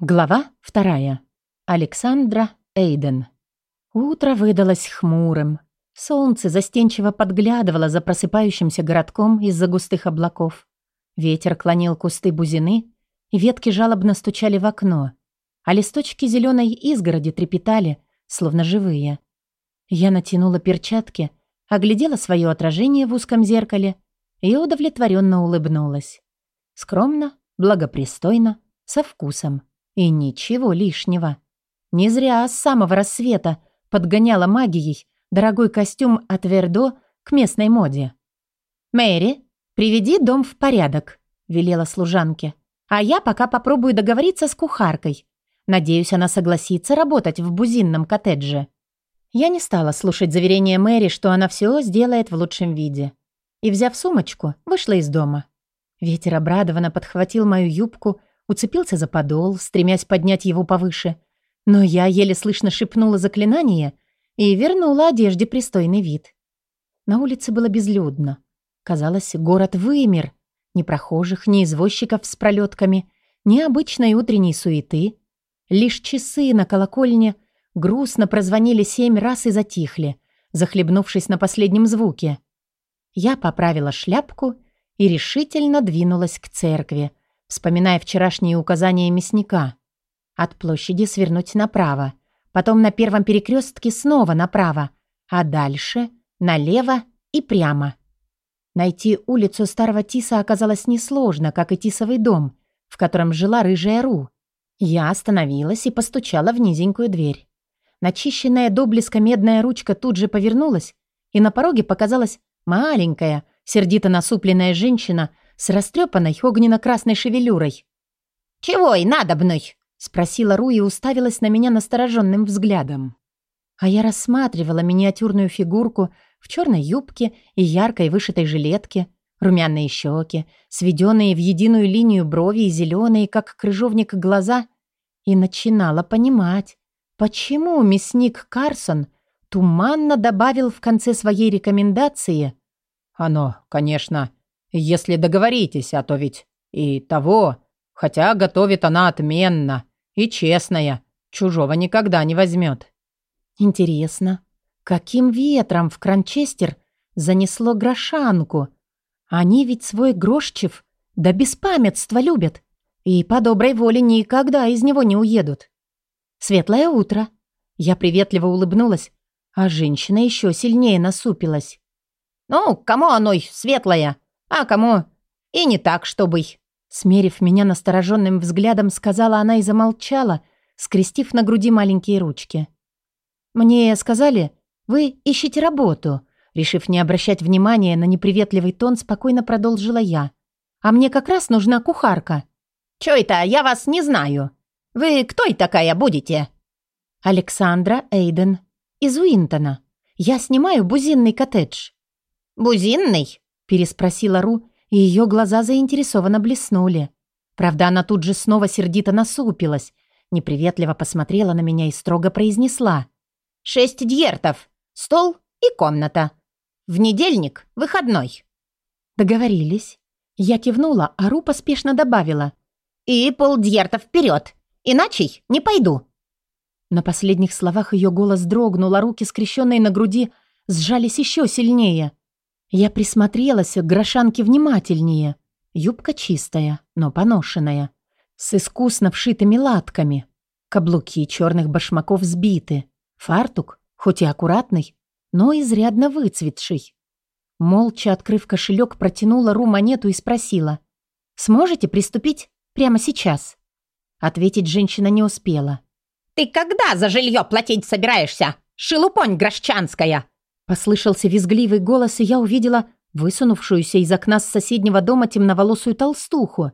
Глава вторая. Александра Эйден. Утро выдалось хмурым. Солнце застенчиво подглядывало за просыпающимся городком из-за густых облаков. Ветер клонил кусты бузины, и ветки жалобно стучали в окно, а листочки зеленой изгороди трепетали, словно живые. Я натянула перчатки, оглядела свое отражение в узком зеркале и удовлетворенно улыбнулась. Скромно, благопристойно, со вкусом. И ничего лишнего. Не зря с самого рассвета подгоняла магией дорогой костюм от Вердо к местной моде. «Мэри, приведи дом в порядок», — велела служанке. «А я пока попробую договориться с кухаркой. Надеюсь, она согласится работать в бузинном коттедже». Я не стала слушать заверения Мэри, что она все сделает в лучшем виде. И, взяв сумочку, вышла из дома. Ветер обрадованно подхватил мою юбку уцепился за подол, стремясь поднять его повыше. Но я еле слышно шепнула заклинание и вернула одежде пристойный вид. На улице было безлюдно. Казалось, город вымер. Ни прохожих, ни извозчиков с пролетками, ни обычной утренней суеты. Лишь часы на колокольне грустно прозвонили семь раз и затихли, захлебнувшись на последнем звуке. Я поправила шляпку и решительно двинулась к церкви, вспоминая вчерашние указания мясника. От площади свернуть направо, потом на первом перекрестке снова направо, а дальше налево и прямо. Найти улицу Старого Тиса оказалось несложно, как и Тисовый дом, в котором жила рыжая Ру. Я остановилась и постучала в низенькую дверь. Начищенная до блеска медная ручка тут же повернулась, и на пороге показалась маленькая, сердито насупленная женщина с растрепанной огненно-красной шевелюрой. «Чего и надобной?» — спросила Ру и уставилась на меня настороженным взглядом. А я рассматривала миниатюрную фигурку в черной юбке и яркой вышитой жилетке, румяные щеки, сведенные в единую линию брови и зеленые, как крыжовник, глаза, и начинала понимать, почему мясник Карсон туманно добавил в конце своей рекомендации «Оно, конечно, если договоритесь, а то ведь и того. Хотя готовит она отменно и честная. Чужого никогда не возьмет. Интересно, каким ветром в Кранчестер занесло грошанку? Они ведь свой грошчев до беспамятства любят и по доброй воле никогда из него не уедут. Светлое утро. Я приветливо улыбнулась, а женщина еще сильнее насупилась. «Ну, кому оно светлое?» А кому? И не так, чтобы...» Смерив меня настороженным взглядом, сказала она и замолчала, скрестив на груди маленькие ручки. «Мне сказали, вы ищете работу», решив не обращать внимания на неприветливый тон, спокойно продолжила я. «А мне как раз нужна кухарка». «Чё это? Я вас не знаю. Вы кто и такая будете?» «Александра Эйден. Из Уинтона. Я снимаю бузинный коттедж». «Бузинный?» Переспросила Ру, и ее глаза заинтересованно блеснули. Правда, она тут же снова сердито насупилась, неприветливо посмотрела на меня и строго произнесла. «Шесть дьертов, стол и комната. В недельник выходной». Договорились. Я кивнула, а Ру поспешно добавила. «И полдьертов вперед, иначе не пойду». На последних словах ее голос дрогнул, а руки, скрещенные на груди, сжались еще сильнее. Я присмотрелась к грошанке внимательнее. Юбка чистая, но поношенная. С искусно вшитыми латками. Каблуки черных башмаков сбиты. Фартук, хоть и аккуратный, но изрядно выцветший. Молча открыв кошелек, протянула Ру монету и спросила. «Сможете приступить прямо сейчас?» Ответить женщина не успела. «Ты когда за жилье платить собираешься, шелупонь грошчанская?» Послышался визгливый голос, и я увидела высунувшуюся из окна с соседнего дома темноволосую толстуху.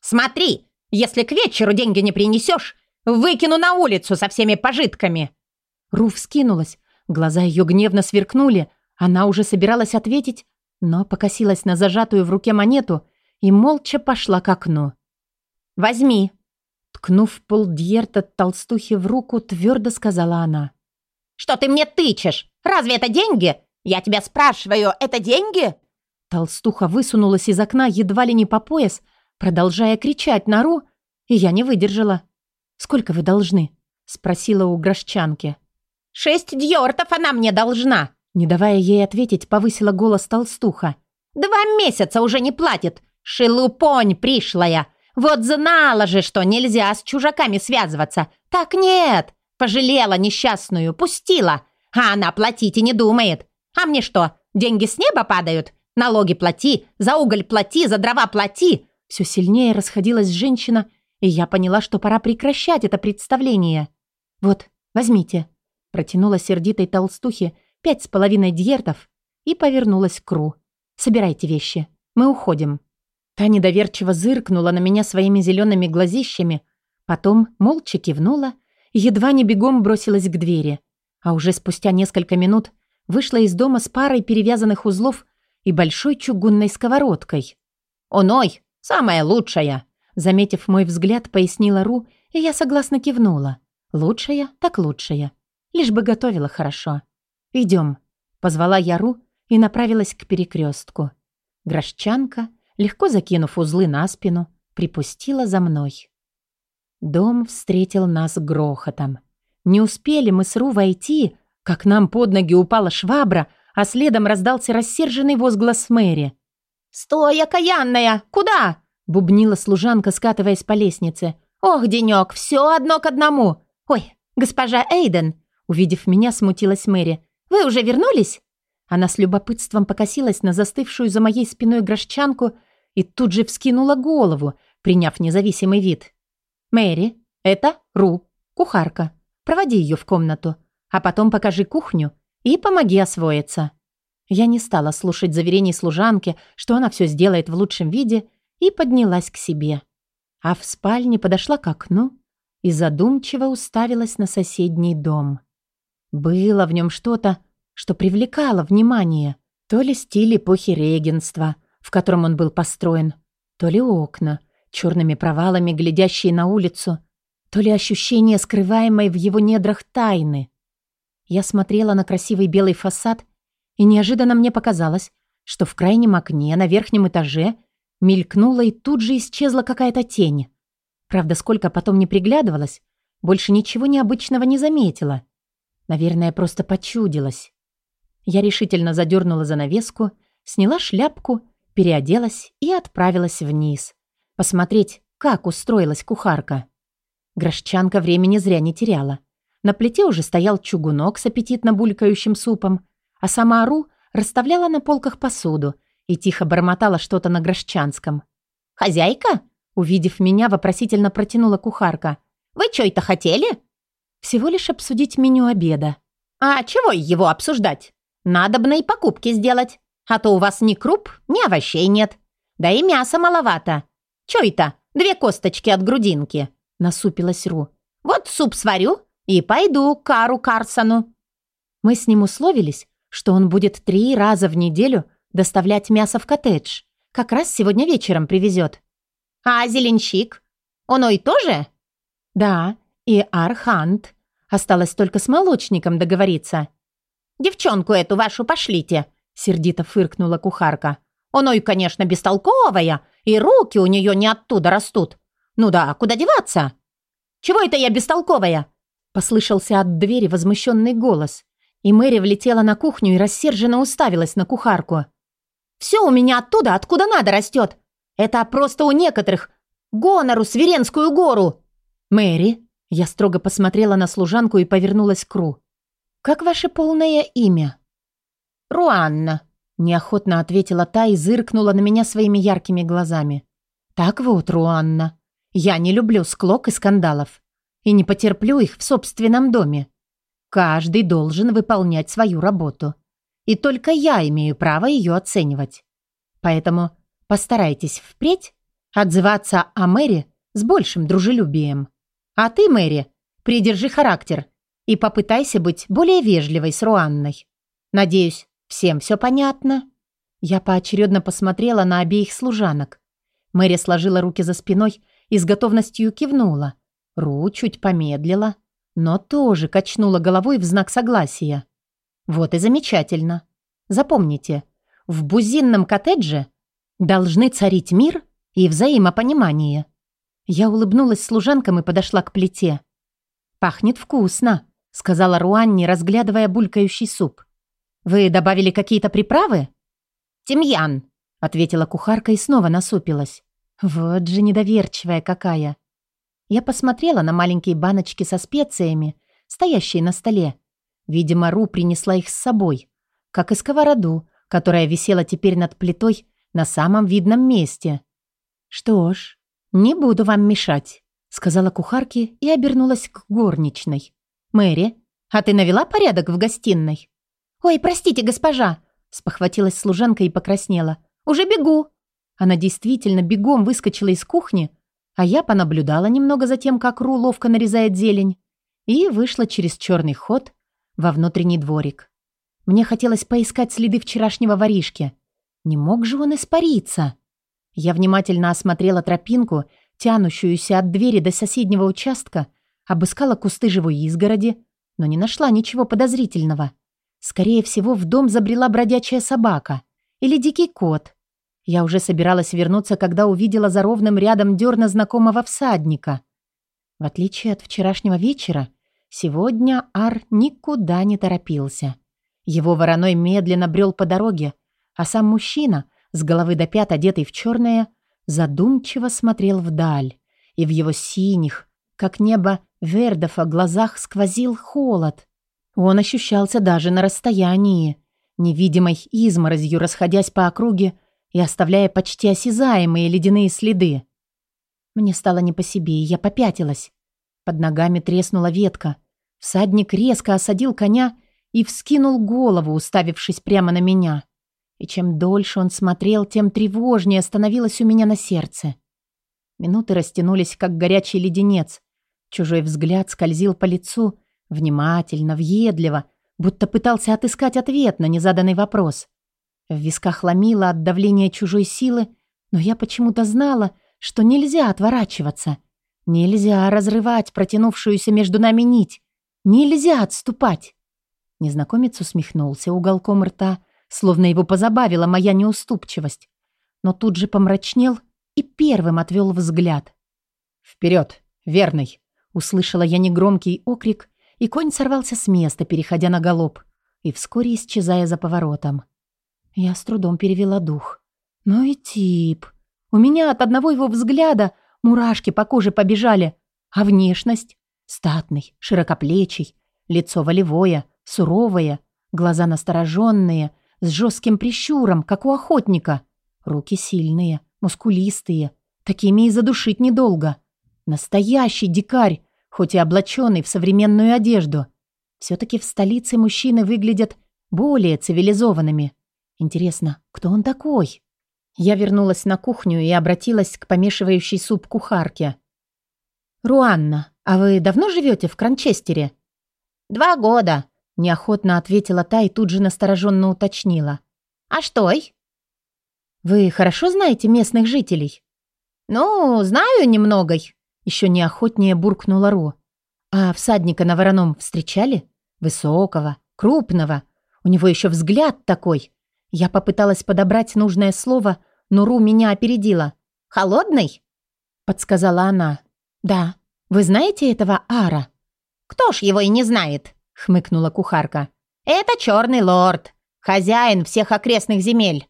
«Смотри, если к вечеру деньги не принесешь, выкину на улицу со всеми пожитками!» Руф скинулась, глаза ее гневно сверкнули, она уже собиралась ответить, но покосилась на зажатую в руке монету и молча пошла к окну. «Возьми!» Ткнув полдьерта толстухи в руку, твердо сказала она. «Что ты мне тычешь? Разве это деньги? Я тебя спрашиваю, это деньги?» Толстуха высунулась из окна едва ли не по пояс, продолжая кричать на Ру, и я не выдержала. сколько вы должны?» — спросила у грошчанки. «Шесть дьортов она мне должна!» Не давая ей ответить, повысила голос толстуха. «Два месяца уже не платит! Шелупонь пришлая! Вот знала же, что нельзя с чужаками связываться! Так нет! Пожалела несчастную, пустила! А она платить и не думает! А мне что, деньги с неба падают? Налоги плати, за уголь плати, за дрова плати!» Все сильнее расходилась женщина, и я поняла, что пора прекращать это представление. «Вот, возьмите», — протянула сердитой толстухе пять с половиной дьертов и повернулась к Ру. «Собирайте вещи, мы уходим». Та недоверчиво зыркнула на меня своими зелеными глазищами, потом молча кивнула и едва не бегом бросилась к двери, а уже спустя несколько минут вышла из дома с парой перевязанных узлов и большой чугунной сковородкой. «Оной, самая лучшая!» Заметив мой взгляд, пояснила Ру, и я согласно кивнула. «Лучшая, так лучшая. Лишь бы готовила хорошо. Идем», — позвала я Ру и направилась к перекрестку. Грошчанка, легко закинув узлы на спину, припустила за мной. Дом встретил нас грохотом. Не успели мы с Ру войти, как нам под ноги упала швабра, а следом раздался рассерженный возглас Мэри. «Стой, окаянная! Куда?» — бубнила служанка, скатываясь по лестнице. «Ох, денек, все одно к одному! Ой, госпожа Эйден!» Увидев меня, смутилась Мэри. «Вы уже вернулись?» Она с любопытством покосилась на застывшую за моей спиной грошчанку и тут же вскинула голову, приняв независимый вид. «Мэри, это Ру, кухарка. Проводи ее в комнату, а потом покажи кухню и помоги освоиться». Я не стала слушать заверений служанки, что она все сделает в лучшем виде, и поднялась к себе. А в спальне подошла к окну и задумчиво уставилась на соседний дом. Было в нем что-то, что привлекало внимание. То ли стиль эпохи регенства, в котором он был построен, то ли окна, черными провалами, глядящие на улицу, то ли ощущение скрываемой в его недрах тайны. Я смотрела на красивый белый фасад, и неожиданно мне показалось, что в крайнем окне на верхнем этаже мелькнула и тут же исчезла какая-то тень. Правда, сколько потом не приглядывалась, больше ничего необычного не заметила. Наверное, просто почудилась. Я решительно задернула занавеску, сняла шляпку, переоделась и отправилась вниз. Посмотреть, как устроилась кухарка. Грошчанка времени зря не теряла. На плите уже стоял чугунок с аппетитно булькающим супом, а сама Ару расставляла на полках посуду и тихо бормотала что-то на грошчанском. «Хозяйка?» Увидев меня, вопросительно протянула кухарка. «Вы что это хотели?» «Всего лишь обсудить меню обеда». «А чего его обсуждать? Надобно и покупки сделать. А то у вас ни круп, ни овощей нет. Да и мяса маловато. Чё это? Две косточки от грудинки?» Насупилась Ру. «Вот суп сварю и пойду к Кару Карсону». Мы с ним условились, что он будет три раза в неделю доставлять мясо в коттедж. Как раз сегодня вечером привезет. «А зеленщик? Он и тоже?» «Да, и Архант. Осталось только с молочником договориться». «Девчонку эту вашу пошлите», — сердито фыркнула кухарка. «Оной, конечно, бестолковая, и руки у нее не оттуда растут. Ну да, куда деваться?» «Чего это я бестолковая?» Послышался от двери возмущенный голос, и Мэри влетела на кухню и рассерженно уставилась на кухарку. «Все у меня оттуда, откуда надо, растет. Это просто у некоторых. Гонору, Сверенскую гору!» «Мэри», я строго посмотрела на служанку и повернулась к Ру. «Как ваше полное имя?» «Руанна», — неохотно ответила та и зыркнула на меня своими яркими глазами. «Так вот, Руанна, я не люблю склок и скандалов. И не потерплю их в собственном доме. Каждый должен выполнять свою работу. И только я имею право ее оценивать. Поэтому постарайтесь впредь отзываться о Мэри с большим дружелюбием. А ты, Мэри, придержи характер и попытайся быть более вежливой с Руанной. Надеюсь, всем все понятно?» Я поочередно посмотрела на обеих служанок. Мэри сложила руки за спиной и с готовностью кивнула. Ру чуть помедлила, но тоже качнула головой в знак согласия. «Вот и замечательно. Запомните, в бузинном коттедже должны царить мир и взаимопонимание. Я улыбнулась служанкам и подошла к плите. «Пахнет вкусно», — сказала Руанни, разглядывая булькающий суп. «Вы добавили какие-то приправы?» «Тимьян», — ответила кухарка и снова насупилась. «Вот же недоверчивая какая!» Я посмотрела на маленькие баночки со специями, стоящие на столе. Видимо, Ру принесла их с собой, как и сковороду, которая висела теперь над плитой на самом видном месте. «Что ж, не буду вам мешать», — сказала кухарке и обернулась к горничной. «Мэри, а ты навела порядок в гостиной?» «Ой, простите, госпожа!» — спохватилась служанка и покраснела. «Уже бегу!» Она действительно бегом выскочила из кухни, а я понаблюдала немного за тем, как Ру ловко нарезает зелень, и вышла через черный ход во внутренний дворик. Мне хотелось поискать следы вчерашнего воришки. Не мог же он испариться? Я внимательно осмотрела тропинку, тянущуюся от двери до соседнего участка, обыскала кусты живой изгороди, но не нашла ничего подозрительного. Скорее всего, в дом забрела бродячая собака или дикий кот. Я уже собиралась вернуться, когда увидела за ровным рядом дерна знакомого всадника. В отличие от вчерашнего вечера, сегодня Ар никуда не торопился. Его вороной медленно брел по дороге, а сам мужчина, с головы до пят одетый в черное, задумчиво смотрел вдаль, и в его синих, как небо Вердофа, глазах сквозил холод. Он ощущался даже на расстоянии, невидимой изморозью расходясь по округе и оставляя почти осязаемые ледяные следы. Мне стало не по себе, и я попятилась. Под ногами треснула ветка. Всадник резко осадил коня и вскинул голову, уставившись прямо на меня. И чем дольше он смотрел, тем тревожнее становилось у меня на сердце. Минуты растянулись, как горячий леденец. Чужой взгляд скользил по лицу, внимательно, въедливо, будто пытался отыскать ответ на незаданный вопрос. В висках ломило от давления чужой силы, но я почему-то знала, что нельзя отворачиваться. Нельзя разрывать протянувшуюся между нами нить. Нельзя отступать. Незнакомец усмехнулся уголком рта, словно его позабавила моя неуступчивость, но тут же помрачнел и первым отвел взгляд. «Вперед, верный!» — услышала я негромкий окрик, и конь сорвался с места, переходя на галоп, и вскоре исчезая за поворотом. Я с трудом перевела дух. «Ну и тип. У меня от одного его взгляда мурашки по коже побежали, а внешность — статный, широкоплечий, лицо волевое — Суровые, глаза настороженные, с жестким прищуром, как у охотника. Руки сильные, мускулистые, такими и задушить недолго. Настоящий дикарь, хоть и облаченный в современную одежду. Все-таки в столице мужчины выглядят более цивилизованными. Интересно, кто он такой? Я вернулась на кухню и обратилась к помешивающей суп кухарке. «Руанна, а вы давно живете в Кранчестере?» «Два года», Неохотно ответила та и тут же настороженно уточнила. «А что?» «Вы хорошо знаете местных жителей?» «Ну, знаю немногой», — еще неохотнее буркнула Ро. «А всадника на вороном встречали? Высокого, крупного. У него еще взгляд такой. Я попыталась подобрать нужное слово, но Ру меня опередила. «Холодный?» — подсказала она. «Да. Вы знаете этого Ара?» «Кто ж его и не знает?» хмыкнула кухарка. «Это черный лорд, хозяин всех окрестных земель».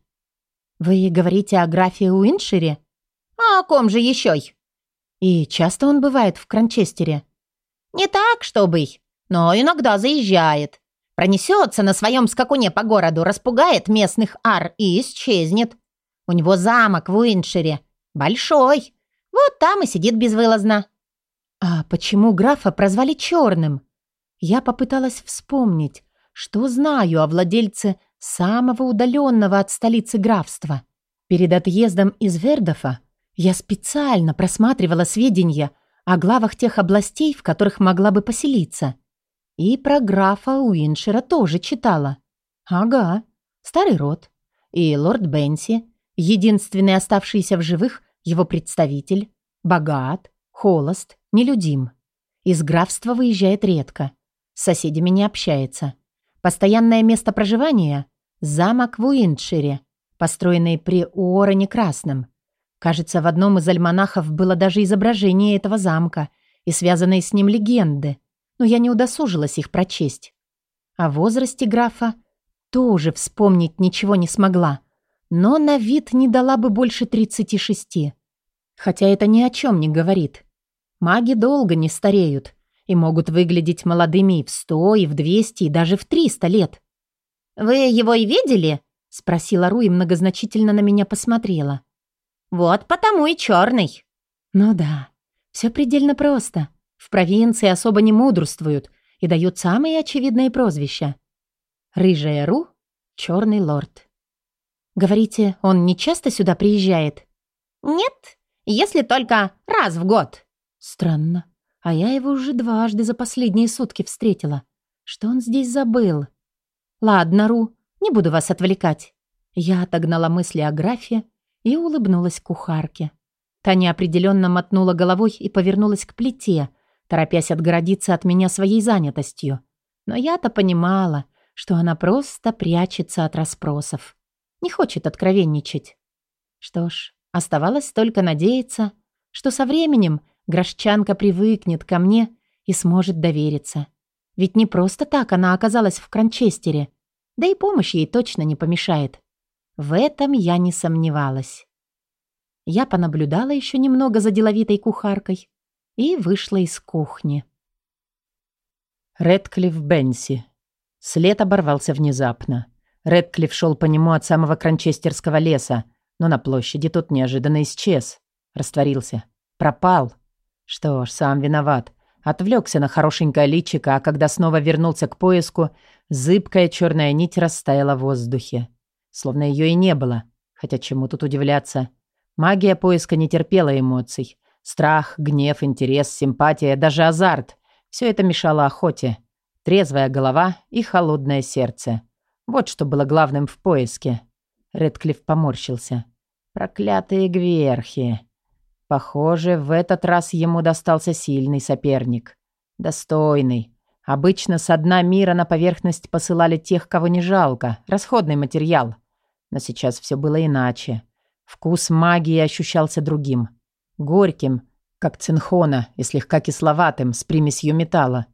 «Вы говорите о графе Уиншире?» «А о ком же еще?» «И часто он бывает в Кранчестере?» «Не так, чтобы, но иногда заезжает. Пронесется на своем скакуне по городу, распугает местных ар и исчезнет. У него замок в Уиншире. Большой. Вот там и сидит безвылазно». «А почему графа прозвали черным?» Я попыталась вспомнить, что знаю о владельце самого удаленного от столицы графства. Перед отъездом из Вердофа я специально просматривала сведения о главах тех областей, в которых могла бы поселиться. И про графа Уиншера тоже читала. Ага, старый род. И лорд Бенси, единственный оставшийся в живых его представитель, богат, холост, нелюдим. Из графства выезжает редко. С соседями не общается. Постоянное место проживания – замок в Уиншире, построенный при Уоррене Красном. Кажется, в одном из альманахов было даже изображение этого замка и связанные с ним легенды, но я не удосужилась их прочесть. О возрасте графа тоже вспомнить ничего не смогла, но на вид не дала бы больше 36. Хотя это ни о чем не говорит. Маги долго не стареют и могут выглядеть молодыми и в 100, и в 200, и даже в 300 лет. «Вы его и видели?» — спросила Ру и многозначительно на меня посмотрела. «Вот потому и черный». «Ну да, все предельно просто. В провинции особо не мудрствуют и дают самые очевидные прозвища. Рыжая Ру, черный лорд. Говорите, он не часто сюда приезжает? Нет, если только раз в год. Странно. А я его уже дважды за последние сутки встретила. Что он здесь забыл? Ладно, Ру, не буду вас отвлекать. Я отогнала мысли о графе и улыбнулась кухарке. Та неопределенно мотнула головой и повернулась к плите, торопясь отгородиться от меня своей занятостью. Но я-то понимала, что она просто прячется от расспросов. Не хочет откровенничать. Что ж, оставалось только надеяться, что со временем Грошчанка привыкнет ко мне и сможет довериться. Ведь не просто так она оказалась в Кранчестере, да и помощь ей точно не помешает. В этом я не сомневалась. Я понаблюдала еще немного за деловитой кухаркой, и вышла из кухни. Редклифф Бенси. След оборвался внезапно. Редклифф шел по нему от самого Кранчестерского леса, но на площади тот неожиданно исчез. Растворился. Пропал. Что ж, сам виноват. Отвлекся на хорошенькое личико, а когда снова вернулся к поиску, зыбкая черная нить растаяла в воздухе. Словно ее и не было. Хотя чему тут удивляться? Магия поиска не терпела эмоций. Страх, гнев, интерес, симпатия, даже азарт – все это мешало охоте. Трезвая голова и холодное сердце. Вот что было главным в поиске. Редклифф поморщился. Проклятые гверхи. Похоже, в этот раз ему достался сильный соперник. Достойный. Обычно со дна мира на поверхность посылали тех, кого не жалко. Расходный материал. Но сейчас все было иначе. Вкус магии ощущался другим. Горьким, как цинхона, и слегка кисловатым, с примесью металла.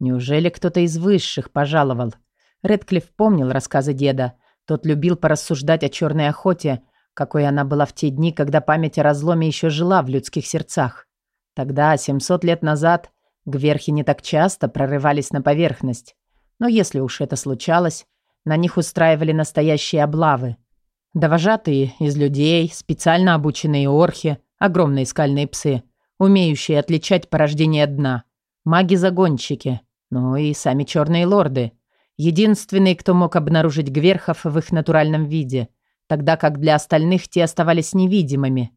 Неужели кто-то из высших пожаловал? Редклифф помнил рассказы деда. Тот любил порассуждать о черной охоте, какой она была в те дни, когда память о разломе еще жила в людских сердцах. Тогда, 700 лет назад, гверхи не так часто прорывались на поверхность. Но если уж это случалось, на них устраивали настоящие облавы. Да вожатые из людей, специально обученные орхи, Огромные скальные псы, умеющие отличать порождение дна. Маги-загонщики. Ну и сами черные лорды. Единственные, кто мог обнаружить гверхов в их натуральном виде, тогда как для остальных те оставались невидимыми.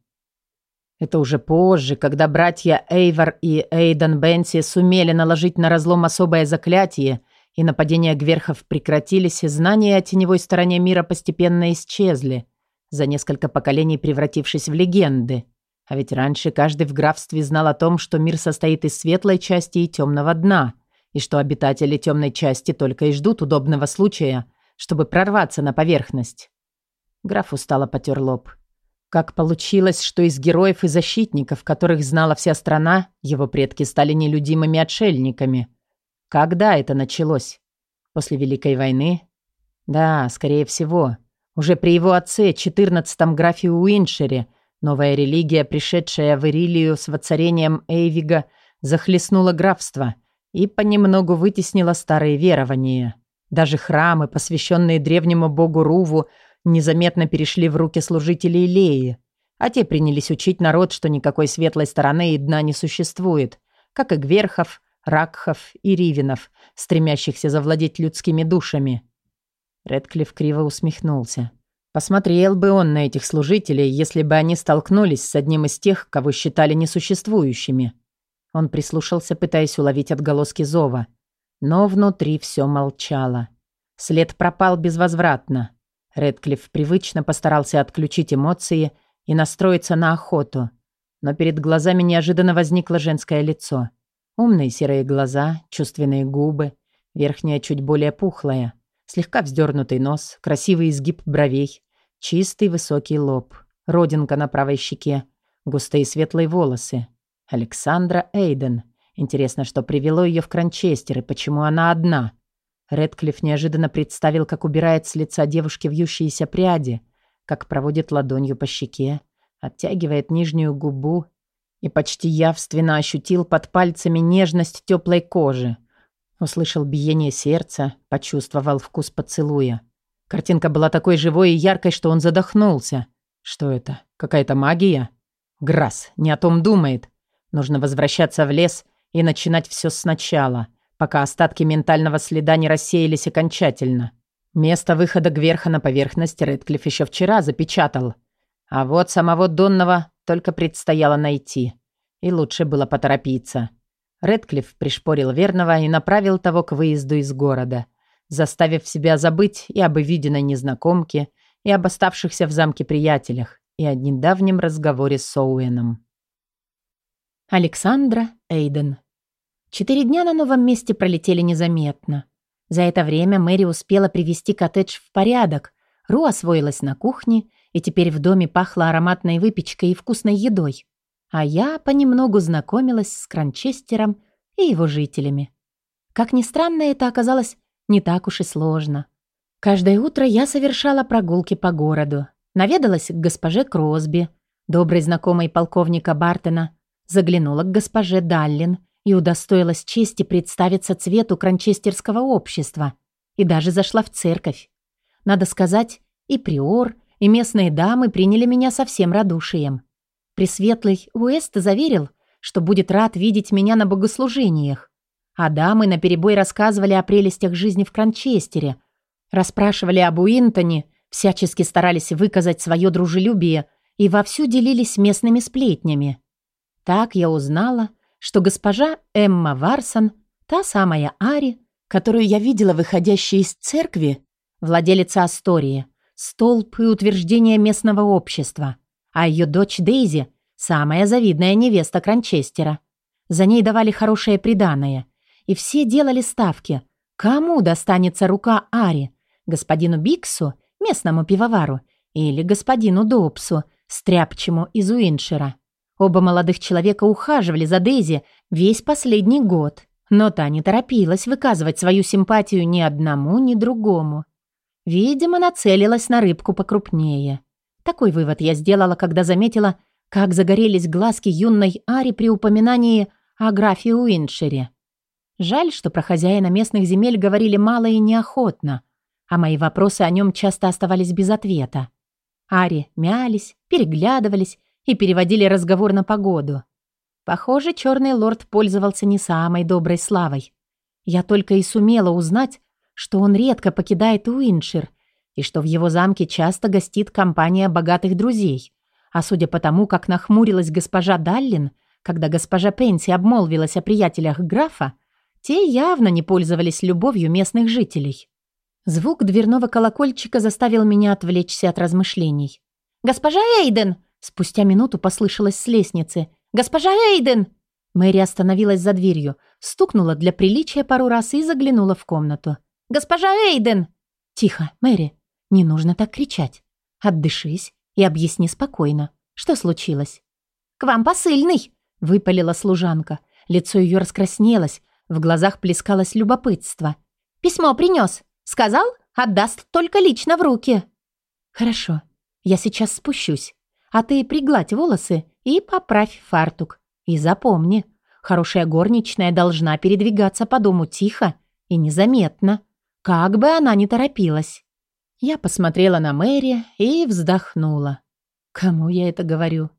Это уже позже, когда братья Эйвор и Эйден Бенси сумели наложить на разлом особое заклятие, и нападения гверхов прекратились, знания о теневой стороне мира постепенно исчезли, за несколько поколений превратившись в легенды. А ведь раньше каждый в графстве знал о том, что мир состоит из светлой части и темного дна, и что обитатели темной части только и ждут удобного случая, чтобы прорваться на поверхность. Граф устало потер лоб. Как получилось, что из героев и защитников, которых знала вся страна, его предки стали нелюдимыми отшельниками? Когда это началось? После Великой войны? Да, скорее всего. Уже при его отце, 14-м графе Уиншере – Новая религия, пришедшая в Ирилию с воцарением Эйвига, захлестнула графство и понемногу вытеснила старые верования. Даже храмы, посвященные древнему богу Руву, незаметно перешли в руки служителей Леи, а те принялись учить народ, что никакой светлой стороны и дна не существует, как и гверхов, ракхов и ривенов, стремящихся завладеть людскими душами. Редклифф криво усмехнулся. Посмотрел бы он на этих служителей, если бы они столкнулись с одним из тех, кого считали несуществующими. Он прислушался, пытаясь уловить отголоски зова. Но внутри все молчало. След пропал безвозвратно. Редклифф привычно постарался отключить эмоции и настроиться на охоту. Но перед глазами неожиданно возникло женское лицо. Умные серые глаза, чувственные губы, верхняя чуть более пухлая. Слегка вздернутый нос, красивый изгиб бровей, чистый высокий лоб. родинка на правой щеке, густые светлые волосы. Александра Эйден. Интересно, что привело ее в Кранчестер и почему она одна. Редклифф неожиданно представил, как убирает с лица девушки вьющиеся пряди, как проводит ладонью по щеке, оттягивает нижнюю губу и почти явственно ощутил под пальцами нежность теплой кожи. Услышал биение сердца, почувствовал вкус поцелуя. Картинка была такой живой и яркой, что он задохнулся. Что это? Какая-то магия? Грасс не о том думает. Нужно возвращаться в лес и начинать все сначала, пока остатки ментального следа не рассеялись окончательно. Место выхода Гверха на поверхность Редклифф еще вчера запечатал. А вот самого Донного только предстояло найти. И лучше было поторопиться. Редклифф пришпорил верного и направил того к выезду из города, заставив себя забыть и об увиденной незнакомке, и об оставшихся в замке приятелях, и о недавнем разговоре с Оуэном. Александра Эйден. Четыре дня на новом месте пролетели незаметно. За это время Мэри успела привести коттедж в порядок, Ру освоилась на кухне, и теперь в доме пахло ароматной выпечкой и вкусной едой. А я понемногу знакомилась с Кранчестером и его жителями. Как ни странно, это оказалось не так уж и сложно. Каждое утро я совершала прогулки по городу. Наведалась к госпоже Кросби, доброй знакомой полковника Бартона, заглянула к госпоже Даллин и удостоилась чести представиться цвету кранчестерского общества и даже зашла в церковь. Надо сказать, и приор, и местные дамы приняли меня со всем радушием. Пресветлый Уэст заверил, что будет рад видеть меня на богослужениях. А дамы наперебой рассказывали о прелестях жизни в Кранчестере, расспрашивали об Уинтоне, всячески старались выказать свое дружелюбие и вовсю делились местными сплетнями. Так я узнала, что госпожа Эмма Варсон, та самая Ари, которую я видела выходящей из церкви, владелица Астории, столб и утверждение местного общества – а ее дочь Дейзи – самая завидная невеста Кранчестера. За ней давали хорошее приданое, и все делали ставки. Кому достанется рука Ари? Господину Биксу, местному пивовару, или господину Добсу, стряпчему из Уиншера? Оба молодых человека ухаживали за Дейзи весь последний год, но та не торопилась выказывать свою симпатию ни одному, ни другому. Видимо, нацелилась на рыбку покрупнее. Такой вывод я сделала, когда заметила, как загорелись глазки юной Ари при упоминании о графе Уиншере. Жаль, что про хозяина местных земель говорили мало и неохотно, а мои вопросы о нем часто оставались без ответа. Ари мялись, переглядывались и переводили разговор на погоду. Похоже, черный лорд пользовался не самой доброй славой. Я только и сумела узнать, что он редко покидает Уиншир и что в его замке часто гостит компания богатых друзей. А судя по тому, как нахмурилась госпожа Даллин, когда госпожа Пенси обмолвилась о приятелях графа, те явно не пользовались любовью местных жителей. Звук дверного колокольчика заставил меня отвлечься от размышлений. «Госпожа Эйден!» Спустя минуту послышалось с лестницы. «Госпожа Эйден!» Мэри остановилась за дверью, стукнула для приличия пару раз и заглянула в комнату. «Госпожа Эйден!» «Тихо, Мэри!» Не нужно так кричать. Отдышись и объясни спокойно, что случилось. «К вам посыльный!» — выпалила служанка. Лицо ее раскраснелось, в глазах плескалось любопытство. «Письмо принес. Сказал, отдаст только лично в руки». «Хорошо, я сейчас спущусь. А ты пригладь волосы и поправь фартук. И запомни, хорошая горничная должна передвигаться по дому тихо и незаметно, как бы она ни торопилась». Я посмотрела на Мэри и вздохнула. Кому я это говорю?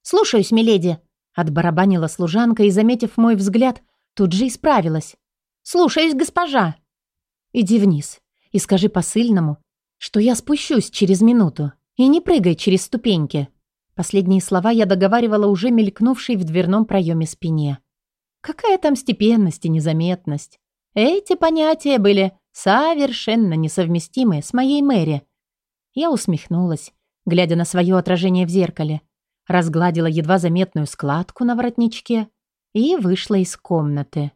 «Слушаюсь, миледи!» Отбарабанила служанка и, заметив мой взгляд, тут же исправилась. «Слушаюсь, госпожа!» «Иди вниз и скажи посыльному, что я спущусь через минуту, и не прыгай через ступеньки». Последние слова я договаривала уже мелькнувшей в дверном проеме спине. Какая там степенность и незаметность? Эти понятия были совершенно несовместимые с моей Мэри. Я усмехнулась, глядя на свое отражение в зеркале, разгладила едва заметную складку на воротничке и вышла из комнаты.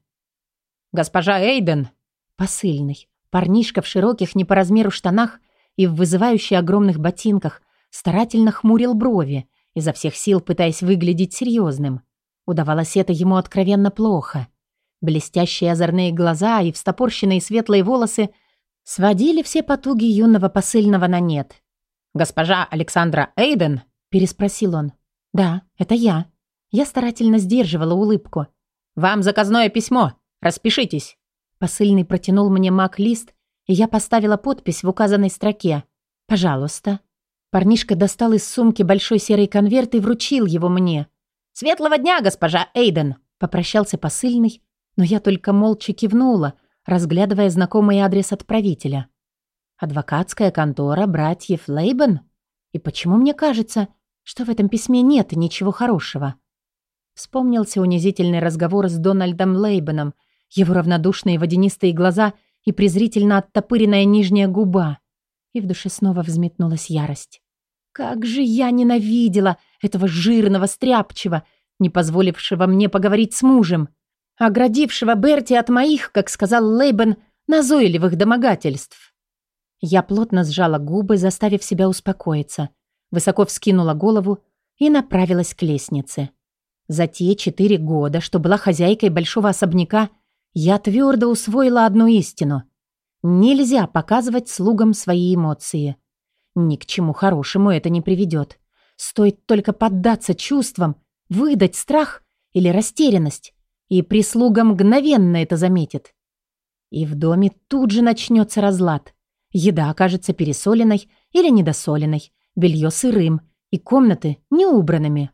«Госпожа Эйден!» Посыльный, парнишка в широких не по размеру штанах и в вызывающих огромных ботинках, старательно хмурил брови, изо всех сил пытаясь выглядеть серьезным. Удавалось это ему откровенно плохо. Блестящие озорные глаза и встопорщенные светлые волосы сводили все потуги юного посыльного на нет. «Госпожа Александра Эйден?» – переспросил он. «Да, это я». Я старательно сдерживала улыбку. «Вам заказное письмо. Распишитесь». Посыльный протянул мне маг-лист, и я поставила подпись в указанной строке. «Пожалуйста». Парнишка достал из сумки большой серый конверт и вручил его мне. «Светлого дня, госпожа Эйден!» – попрощался посыльный, но я только молча кивнула, разглядывая знакомый адрес отправителя. «Адвокатская контора братьев Лейбен? И почему мне кажется, что в этом письме нет ничего хорошего?» Вспомнился унизительный разговор с Дональдом Лейбеном, его равнодушные водянистые глаза и презрительно оттопыренная нижняя губа. И в душе снова взметнулась ярость. Как же я ненавидела этого жирного стряпчего, не позволившего мне поговорить с мужем, оградившего Берти от моих, как сказал Лейбен, назойливых домогательств. Я плотно сжала губы, заставив себя успокоиться, высоко вскинула голову и направилась к лестнице. За те четыре года, что была хозяйкой большого особняка, я твердо усвоила одну истину. Нельзя показывать слугам свои эмоции. Ни к чему хорошему это не приведет. Стоит только поддаться чувствам, выдать страх или растерянность, и прислуга мгновенно это заметит. И в доме тут же начнется разлад. Еда окажется пересоленной или недосоленной, белье сырым и комнаты неубранными.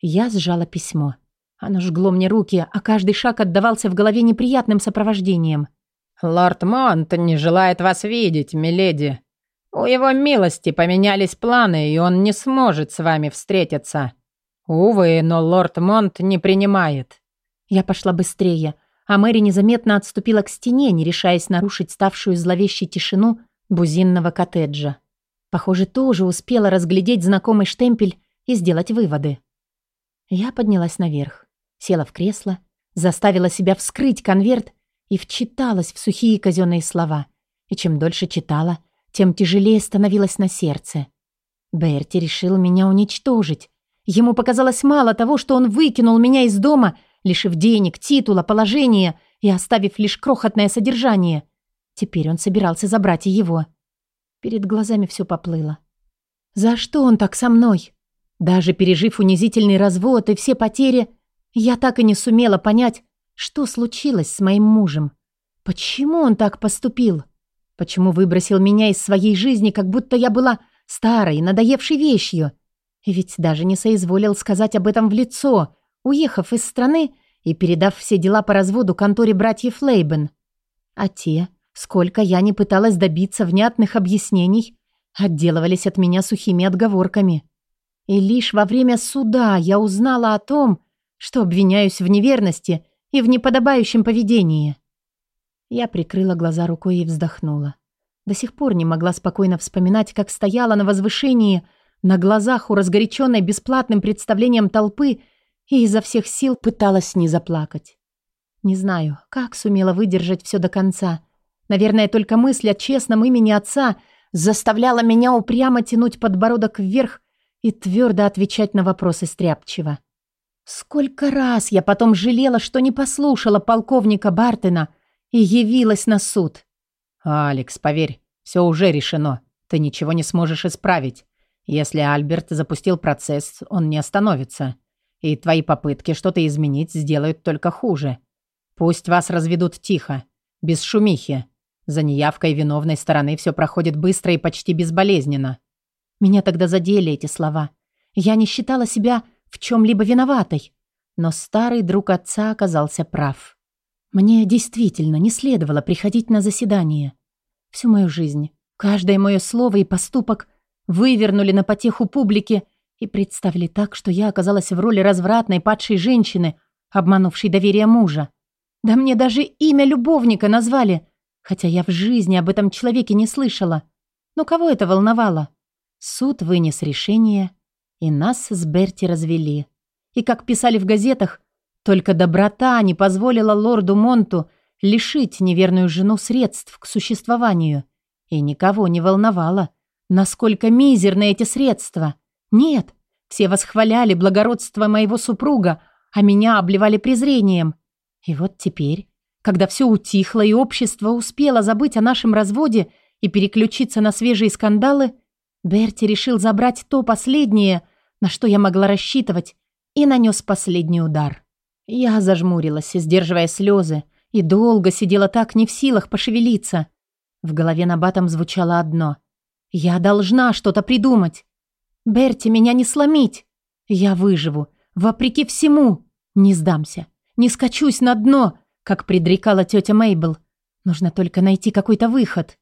Я сжала письмо. Оно жгло мне руки, а каждый шаг отдавался в голове неприятным сопровождением. «Лорд Монт не желает вас видеть, миледи. У его милости поменялись планы, и он не сможет с вами встретиться. Увы, но лорд Монт не принимает». Я пошла быстрее, а Мэри незаметно отступила к стене, не решаясь нарушить ставшую зловещей тишину бузинного коттеджа. Похоже, тоже успела разглядеть знакомый штемпель и сделать выводы. Я поднялась наверх, села в кресло, заставила себя вскрыть конверт и вчиталась в сухие казенные слова. И чем дольше читала, тем тяжелее становилось на сердце. Берти решил меня уничтожить. Ему показалось мало того, что он выкинул меня из дома, лишив денег, титула, положения и оставив лишь крохотное содержание. Теперь он собирался забрать и его. Перед глазами все поплыло. За что он так со мной? Даже пережив унизительный развод и все потери, я так и не сумела понять, что случилось с моим мужем. Почему он так поступил? Почему выбросил меня из своей жизни, как будто я была старой, надоевшей вещью? Ведь даже не соизволил сказать об этом в лицо, уехав из страны и передав все дела по разводу конторе братьев Лейбен. А те, сколько я не пыталась добиться внятных объяснений, отделывались от меня сухими отговорками. И лишь во время суда я узнала о том, что обвиняюсь в неверности и в неподобающем поведении. Я прикрыла глаза рукой и вздохнула. До сих пор не могла спокойно вспоминать, как стояла на возвышении, на глазах у разгоряченной бесплатным представлением толпы и изо всех сил пыталась не заплакать. Не знаю, как сумела выдержать все до конца. Наверное, только мысль о честном имени отца заставляла меня упрямо тянуть подбородок вверх и твердо отвечать на вопросы Стряпчева. Сколько раз я потом жалела, что не послушала полковника Бартена и явилась на суд. «Алекс, поверь, все уже решено. Ты ничего не сможешь исправить. Если Альберт запустил процесс, он не остановится. И твои попытки что-то изменить сделают только хуже. Пусть вас разведут тихо, без шумихи. За неявкой виновной стороны все проходит быстро и почти безболезненно. Меня тогда задели эти слова. Я не считала себя в чем-либо виноватой. Но старый друг отца оказался прав. Мне действительно не следовало приходить на заседание. Всю мою жизнь, каждое мое слово и поступок вывернули на потеху публики и представили так, что я оказалась в роли развратной падшей женщины, обманувшей доверие мужа. Да мне даже имя любовника назвали, хотя я в жизни об этом человеке не слышала. Но кого это волновало? Суд вынес решение, и нас с Берти развели. И, как писали в газетах, только доброта не позволила лорду Монту лишить неверную жену средств к существованию. И никого не волновало, насколько мизерны эти средства. Нет, все восхваляли благородство моего супруга, а меня обливали презрением. И вот теперь, когда все утихло и общество успело забыть о нашем разводе и переключиться на свежие скандалы, Берти решил забрать то последнее, на что я могла рассчитывать, и нанес последний удар. Я зажмурилась, сдерживая слезы, и долго сидела так, не в силах пошевелиться. В голове на батом звучало одно. «Я должна что-то придумать. Берти, меня не сломить. Я выживу, вопреки всему. Не сдамся, не скачусь на дно, как предрекала тетя Мейбл. Нужно только найти какой-то выход.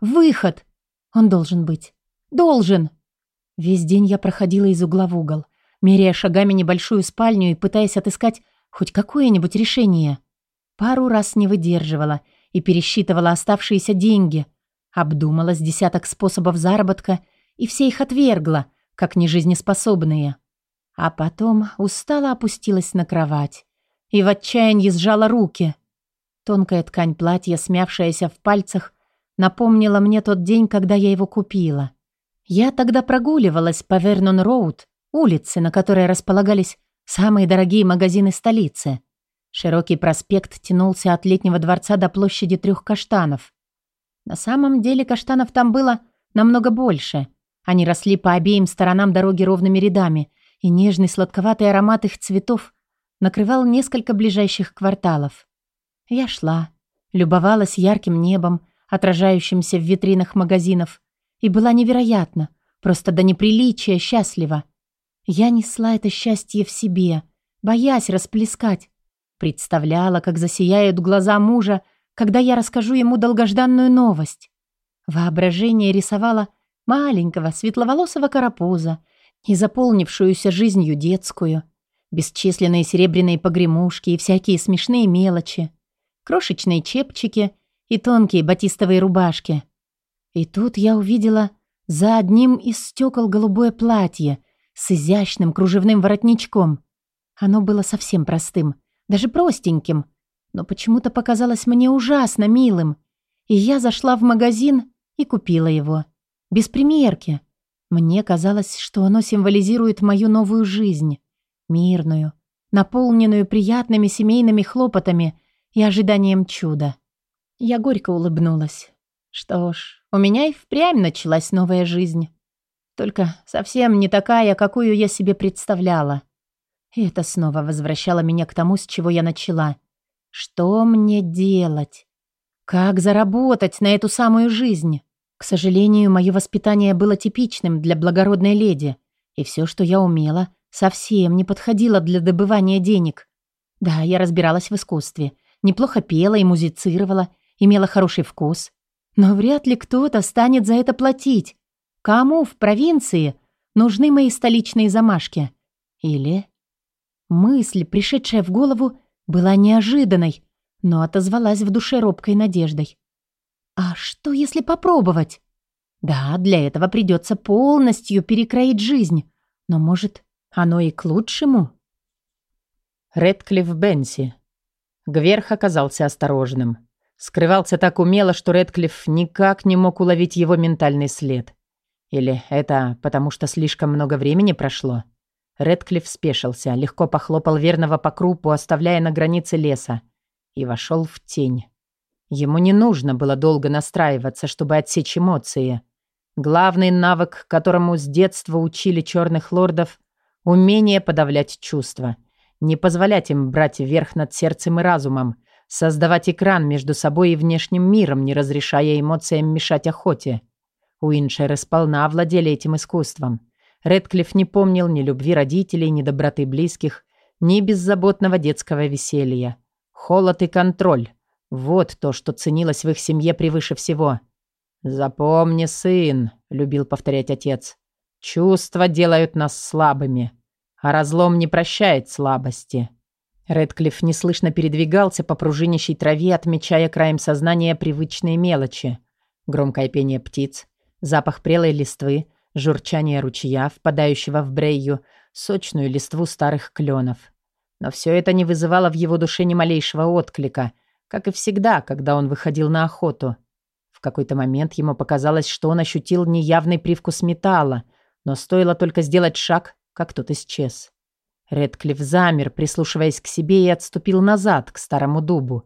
Выход! Он должен быть. Должен!» Весь день я проходила из угла в угол, меряя шагами небольшую спальню и пытаясь отыскать хоть какое-нибудь решение. Пару раз не выдерживала и пересчитывала оставшиеся деньги, обдумала с десяток способов заработка и все их отвергла, как нежизнеспособные. А потом устало опустилась на кровать и в отчаянии сжала руки. Тонкая ткань платья, смявшаяся в пальцах, напомнила мне тот день, когда я его купила. Я тогда прогуливалась по Вернон-Роуд, улице, на которой располагались самые дорогие магазины столицы. Широкий проспект тянулся от летнего дворца до площади трех каштанов. На самом деле каштанов там было намного больше. Они росли по обеим сторонам дороги ровными рядами, и нежный сладковатый аромат их цветов накрывал несколько ближайших кварталов. Я шла, любовалась ярким небом, отражающимся в витринах магазинов, и была невероятно, просто до неприличия счастлива. Я несла это счастье в себе, боясь расплескать. Представляла, как засияют глаза мужа, когда я расскажу ему долгожданную новость. Воображение рисовало маленького светловолосого карапуза и заполнившуюся жизнью детскую, бесчисленные серебряные погремушки и всякие смешные мелочи, крошечные чепчики и тонкие батистовые рубашки — и тут я увидела за одним из стекол голубое платье с изящным кружевным воротничком. Оно было совсем простым, даже простеньким, но почему-то показалось мне ужасно милым. И я зашла в магазин и купила его. Без примерки. Мне казалось, что оно символизирует мою новую жизнь. Мирную, наполненную приятными семейными хлопотами и ожиданием чуда. Я горько улыбнулась. Что ж, у меня и впрямь началась новая жизнь. Только совсем не такая, какую я себе представляла. И это снова возвращало меня к тому, с чего я начала. Что мне делать? Как заработать на эту самую жизнь? К сожалению, мое воспитание было типичным для благородной леди, и все, что я умела, совсем не подходило для добывания денег. Да, я разбиралась в искусстве, неплохо пела и музицировала, имела хороший вкус, но вряд ли кто-то станет за это платить. Кому в провинции нужны мои столичные замашки? Или... Мысль, пришедшая в голову, была неожиданной, но отозвалась в душе робкой надеждой. А что, если попробовать? Да, для этого придется полностью перекроить жизнь. Но, может, оно и к лучшему? Редклифф Бенси. Гверх оказался осторожным. Скрывался так умело, что Редклифф никак не мог уловить его ментальный след. Или это потому, что слишком много времени прошло? Редклифф спешился, легко похлопал верного по крупу, оставляя на границе леса, и вошел в тень. Ему не нужно было долго настраиваться, чтобы отсечь эмоции. Главный навык, которому с детства учили черных лордов — умение подавлять чувства, не позволять им брать верх над сердцем и разумом, Создавать экран между собой и внешним миром, не разрешая эмоциям мешать охоте. Уиншеры сполна овладели этим искусством. Редклифф не помнил ни любви родителей, ни доброты близких, ни беззаботного детского веселья. Холод и контроль – вот то, что ценилось в их семье превыше всего. «Запомни, сын», – любил повторять отец, – «чувства делают нас слабыми, а разлом не прощает слабости». Редклифф неслышно передвигался по пружинящей траве, отмечая краем сознания привычные мелочи. Громкое пение птиц, запах прелой листвы, журчание ручья, впадающего в Брейю, сочную листву старых кленов. Но все это не вызывало в его душе ни малейшего отклика, как и всегда, когда он выходил на охоту. В какой-то момент ему показалось, что он ощутил неявный привкус металла, но стоило только сделать шаг, как тот исчез. Редклифф замер, прислушиваясь к себе, и отступил назад, к старому дубу.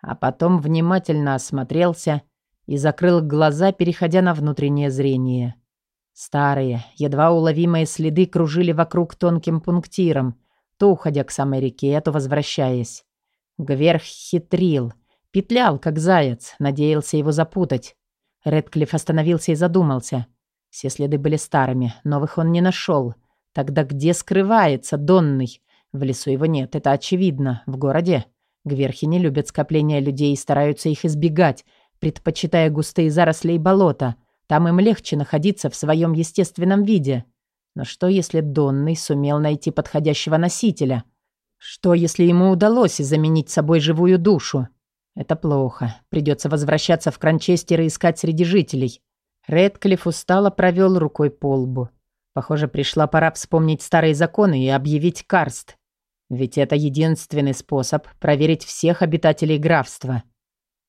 А потом внимательно осмотрелся и закрыл глаза, переходя на внутреннее зрение. Старые, едва уловимые следы кружили вокруг тонким пунктиром, то уходя к самой реке, то возвращаясь. Гверх хитрил, петлял, как заяц, надеялся его запутать. Редклифф остановился и задумался. Все следы были старыми, новых он не нашел — Тогда где скрывается Донный? В лесу его нет, это очевидно. В городе. Гверхи не любят скопления людей и стараются их избегать, предпочитая густые заросли и болота. Там им легче находиться в своем естественном виде. Но что, если Донный сумел найти подходящего носителя? Что, если ему удалось заменить собой живую душу? Это плохо. Придется возвращаться в Кранчестер и искать среди жителей. Редклифф устало провел рукой по лбу. Похоже, пришла пора вспомнить старые законы и объявить карст. Ведь это единственный способ проверить всех обитателей графства.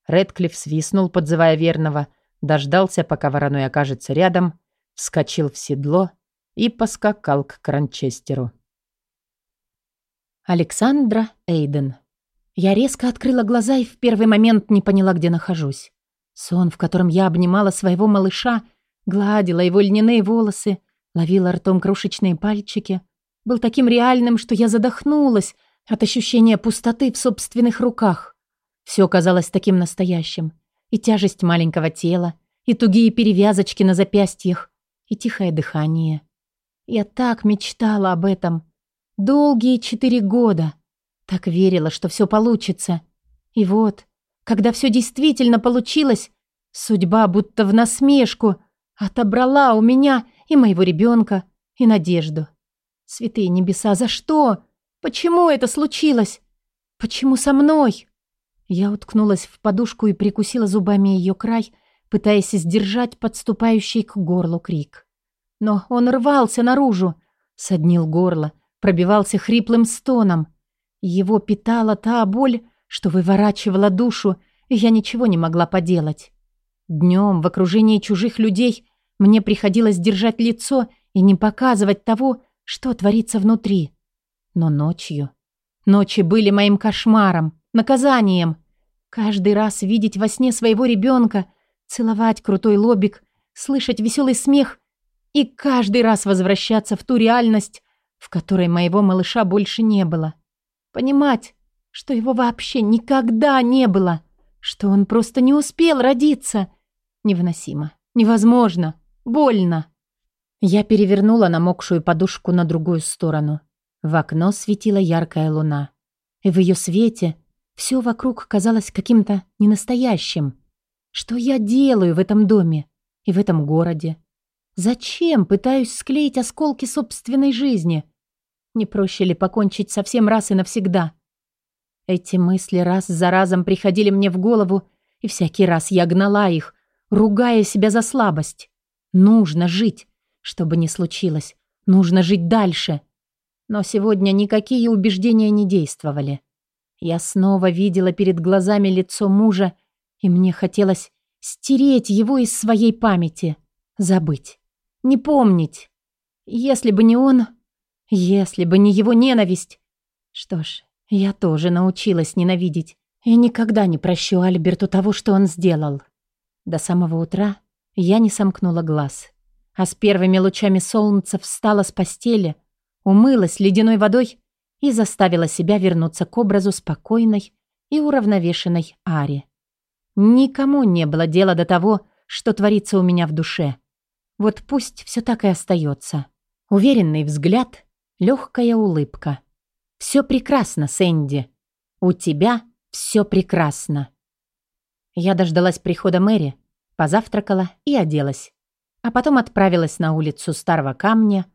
Редклифф свистнул, подзывая верного, дождался, пока вороной окажется рядом, вскочил в седло и поскакал к Кранчестеру. Александра Эйден. Я резко открыла глаза и в первый момент не поняла, где нахожусь. Сон, в котором я обнимала своего малыша, гладила его льняные волосы, ловила ртом крошечные пальчики, был таким реальным, что я задохнулась от ощущения пустоты в собственных руках. Все казалось таким настоящим. И тяжесть маленького тела, и тугие перевязочки на запястьях, и тихое дыхание. Я так мечтала об этом. Долгие четыре года. Так верила, что все получится. И вот, когда все действительно получилось, судьба будто в насмешку отобрала у меня и моего ребенка, и надежду. Святые небеса, за что? Почему это случилось? Почему со мной? Я уткнулась в подушку и прикусила зубами ее край, пытаясь сдержать подступающий к горлу крик. Но он рвался наружу, соднил горло, пробивался хриплым стоном. Его питала та боль, что выворачивала душу, и я ничего не могла поделать. Днем в окружении чужих людей мне приходилось держать лицо и не показывать того, что творится внутри. Но ночью... Ночи были моим кошмаром, наказанием. Каждый раз видеть во сне своего ребенка, целовать крутой лобик, слышать веселый смех и каждый раз возвращаться в ту реальность, в которой моего малыша больше не было. Понимать, что его вообще никогда не было, что он просто не успел родиться. Невыносимо, невозможно. Больно. Я перевернула намокшую подушку на другую сторону. В окно светила яркая луна. И в ее свете все вокруг казалось каким-то ненастоящим. Что я делаю в этом доме и в этом городе? Зачем пытаюсь склеить осколки собственной жизни? Не проще ли покончить совсем раз и навсегда? Эти мысли раз за разом приходили мне в голову, и всякий раз я гнала их, ругая себя за слабость. Нужно жить, что бы ни случилось. Нужно жить дальше. Но сегодня никакие убеждения не действовали. Я снова видела перед глазами лицо мужа, и мне хотелось стереть его из своей памяти, забыть, не помнить. Если бы не он, если бы не его ненависть. Что ж, я тоже научилась ненавидеть и никогда не прощу Альберту того, что он сделал. До самого утра я не сомкнула глаз, а с первыми лучами солнца встала с постели, умылась ледяной водой и заставила себя вернуться к образу спокойной и уравновешенной Ари. Никому не было дела до того, что творится у меня в душе. Вот пусть все так и остается. Уверенный взгляд, легкая улыбка. Все прекрасно, Сэнди. У тебя все прекрасно. Я дождалась прихода Мэри, позавтракала и оделась. А потом отправилась на улицу Старого Камня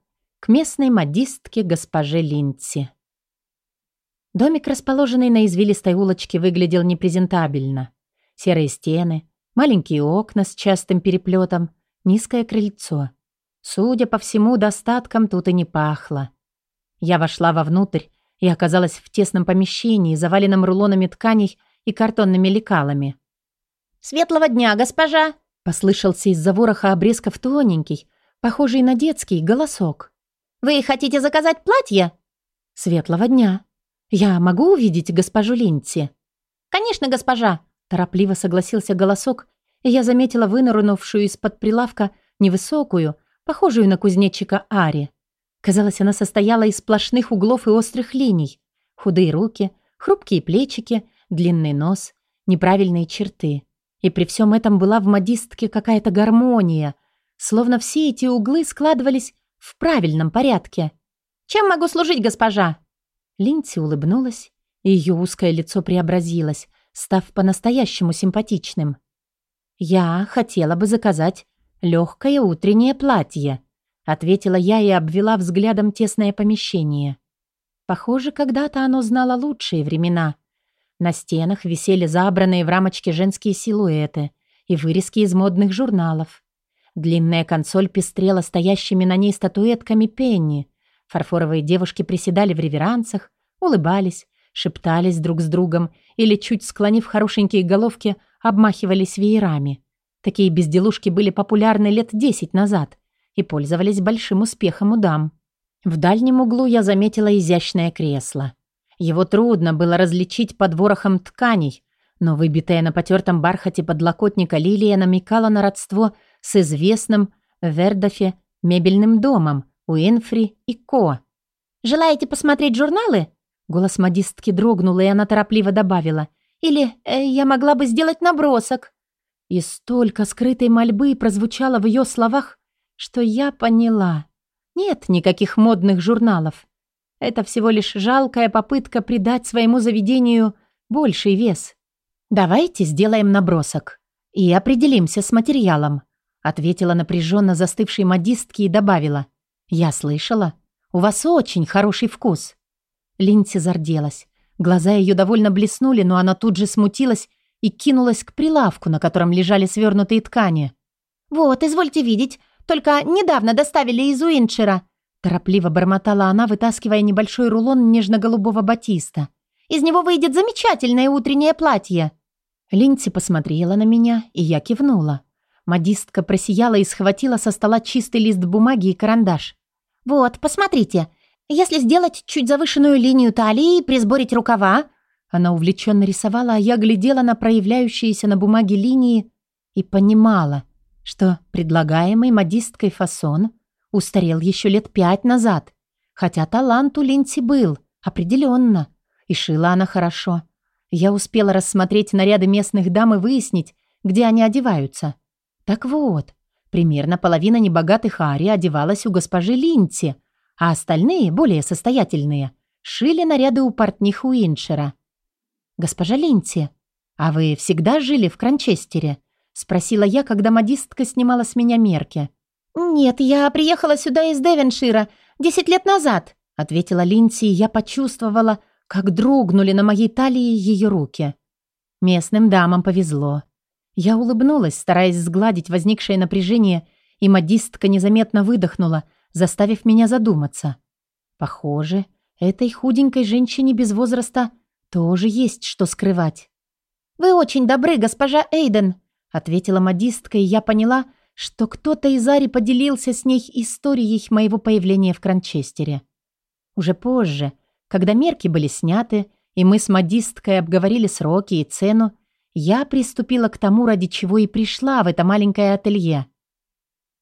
к местной модистке госпоже Линдси. Домик, расположенный на извилистой улочке, выглядел непрезентабельно. Серые стены, маленькие окна с частым переплетом, низкое крыльцо. Судя по всему, достатком тут и не пахло. Я вошла вовнутрь и оказалась в тесном помещении, заваленном рулонами тканей и картонными лекалами. «Светлого дня, госпожа!» Послышался из-за вороха обрезков тоненький, похожий на детский, голосок. «Вы хотите заказать платье?» «Светлого дня. Я могу увидеть госпожу Линти?» «Конечно, госпожа!» Торопливо согласился голосок, я заметила вынырнувшую из-под прилавка невысокую, похожую на кузнечика Ари. Казалось, она состояла из сплошных углов и острых линий. Худые руки, хрупкие плечики, длинный нос, неправильные черты. И при всем этом была в модистке какая-то гармония, словно все эти углы складывались в правильном порядке. «Чем могу служить, госпожа?» Линти улыбнулась, и ее узкое лицо преобразилось, став по-настоящему симпатичным. «Я хотела бы заказать легкое утреннее платье», ответила я и обвела взглядом тесное помещение. Похоже, когда-то оно знало лучшие времена. На стенах висели забранные в рамочки женские силуэты и вырезки из модных журналов. Длинная консоль пестрела стоящими на ней статуэтками Пенни. Фарфоровые девушки приседали в реверансах, улыбались, шептались друг с другом или, чуть склонив хорошенькие головки, обмахивались веерами. Такие безделушки были популярны лет десять назад и пользовались большим успехом у дам. В дальнем углу я заметила изящное кресло. Его трудно было различить под ворохом тканей, но выбитая на потертом бархате подлокотника лилия намекала на родство с известным в Вердофе мебельным домом Уинфри и Ко. «Желаете посмотреть журналы?» Голос модистки дрогнул, и она торопливо добавила. «Или э, я могла бы сделать набросок». И столько скрытой мольбы прозвучало в ее словах, что я поняла. Нет никаких модных журналов. Это всего лишь жалкая попытка придать своему заведению больший вес. «Давайте сделаем набросок и определимся с материалом», ответила напряженно застывшей модистке и добавила. «Я слышала, у вас очень хороший вкус». Линси зарделась. Глаза ее довольно блеснули, но она тут же смутилась и кинулась к прилавку, на котором лежали свернутые ткани. «Вот, извольте видеть, только недавно доставили из Уиншера. Торопливо бормотала она, вытаскивая небольшой рулон нежно-голубого батиста. «Из него выйдет замечательное утреннее платье!» Линси посмотрела на меня, и я кивнула. Модистка просияла и схватила со стола чистый лист бумаги и карандаш. «Вот, посмотрите. Если сделать чуть завышенную линию талии и присборить рукава...» Она увлеченно рисовала, а я глядела на проявляющиеся на бумаге линии и понимала, что предлагаемый модисткой фасон устарел еще лет пять назад. Хотя талант у Линси был, определенно. И шила она хорошо. Я успела рассмотреть наряды местных дам и выяснить, где они одеваются. Так вот, примерно половина небогатых Ари одевалась у госпожи Линси, а остальные, более состоятельные, шили наряды у портних Уиншера. «Госпожа Линси, а вы всегда жили в Кранчестере?» — спросила я, когда модистка снимала с меня мерки. «Нет, я приехала сюда из Девеншира десять лет назад», ответила Линси, и я почувствовала, как дрогнули на моей талии ее руки. Местным дамам повезло. Я улыбнулась, стараясь сгладить возникшее напряжение, и модистка незаметно выдохнула, заставив меня задуматься. Похоже, этой худенькой женщине без возраста тоже есть что скрывать. «Вы очень добры, госпожа Эйден», ответила модистка, и я поняла, что кто-то из Ари поделился с ней историей моего появления в Кранчестере. Уже позже, когда мерки были сняты, и мы с модисткой обговорили сроки и цену, я приступила к тому, ради чего и пришла в это маленькое ателье.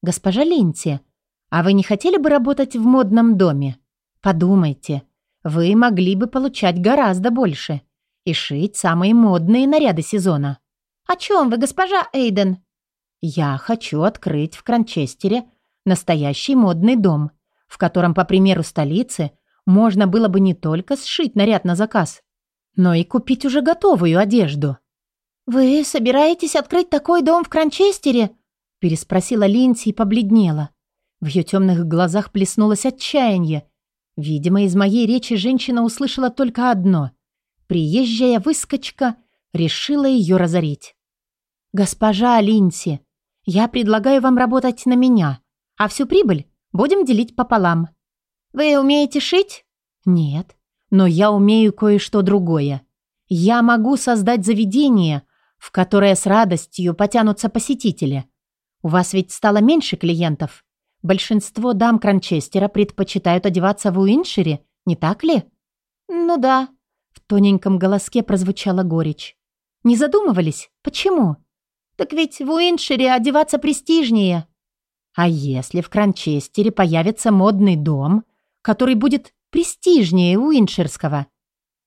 «Госпожа Линти, а вы не хотели бы работать в модном доме? Подумайте, вы могли бы получать гораздо больше и шить самые модные наряды сезона». «О чем вы, госпожа Эйден?» Я хочу открыть в Кранчестере настоящий модный дом, в котором, по примеру столицы, можно было бы не только сшить наряд на заказ, но и купить уже готовую одежду. «Вы собираетесь открыть такой дом в Кранчестере?» переспросила Линси и побледнела. В ее темных глазах плеснулось отчаяние. Видимо, из моей речи женщина услышала только одно. Приезжая выскочка решила ее разорить. «Госпожа Линси, я предлагаю вам работать на меня, а всю прибыль будем делить пополам. Вы умеете шить? Нет, но я умею кое-что другое. Я могу создать заведение, в которое с радостью потянутся посетители. У вас ведь стало меньше клиентов. Большинство дам Кранчестера предпочитают одеваться в Уиншире, не так ли? Ну да. В тоненьком голоске прозвучала горечь. Не задумывались? Почему? Так ведь в Уиншире одеваться престижнее. А если в Кранчестере появится модный дом, который будет престижнее Уинширского?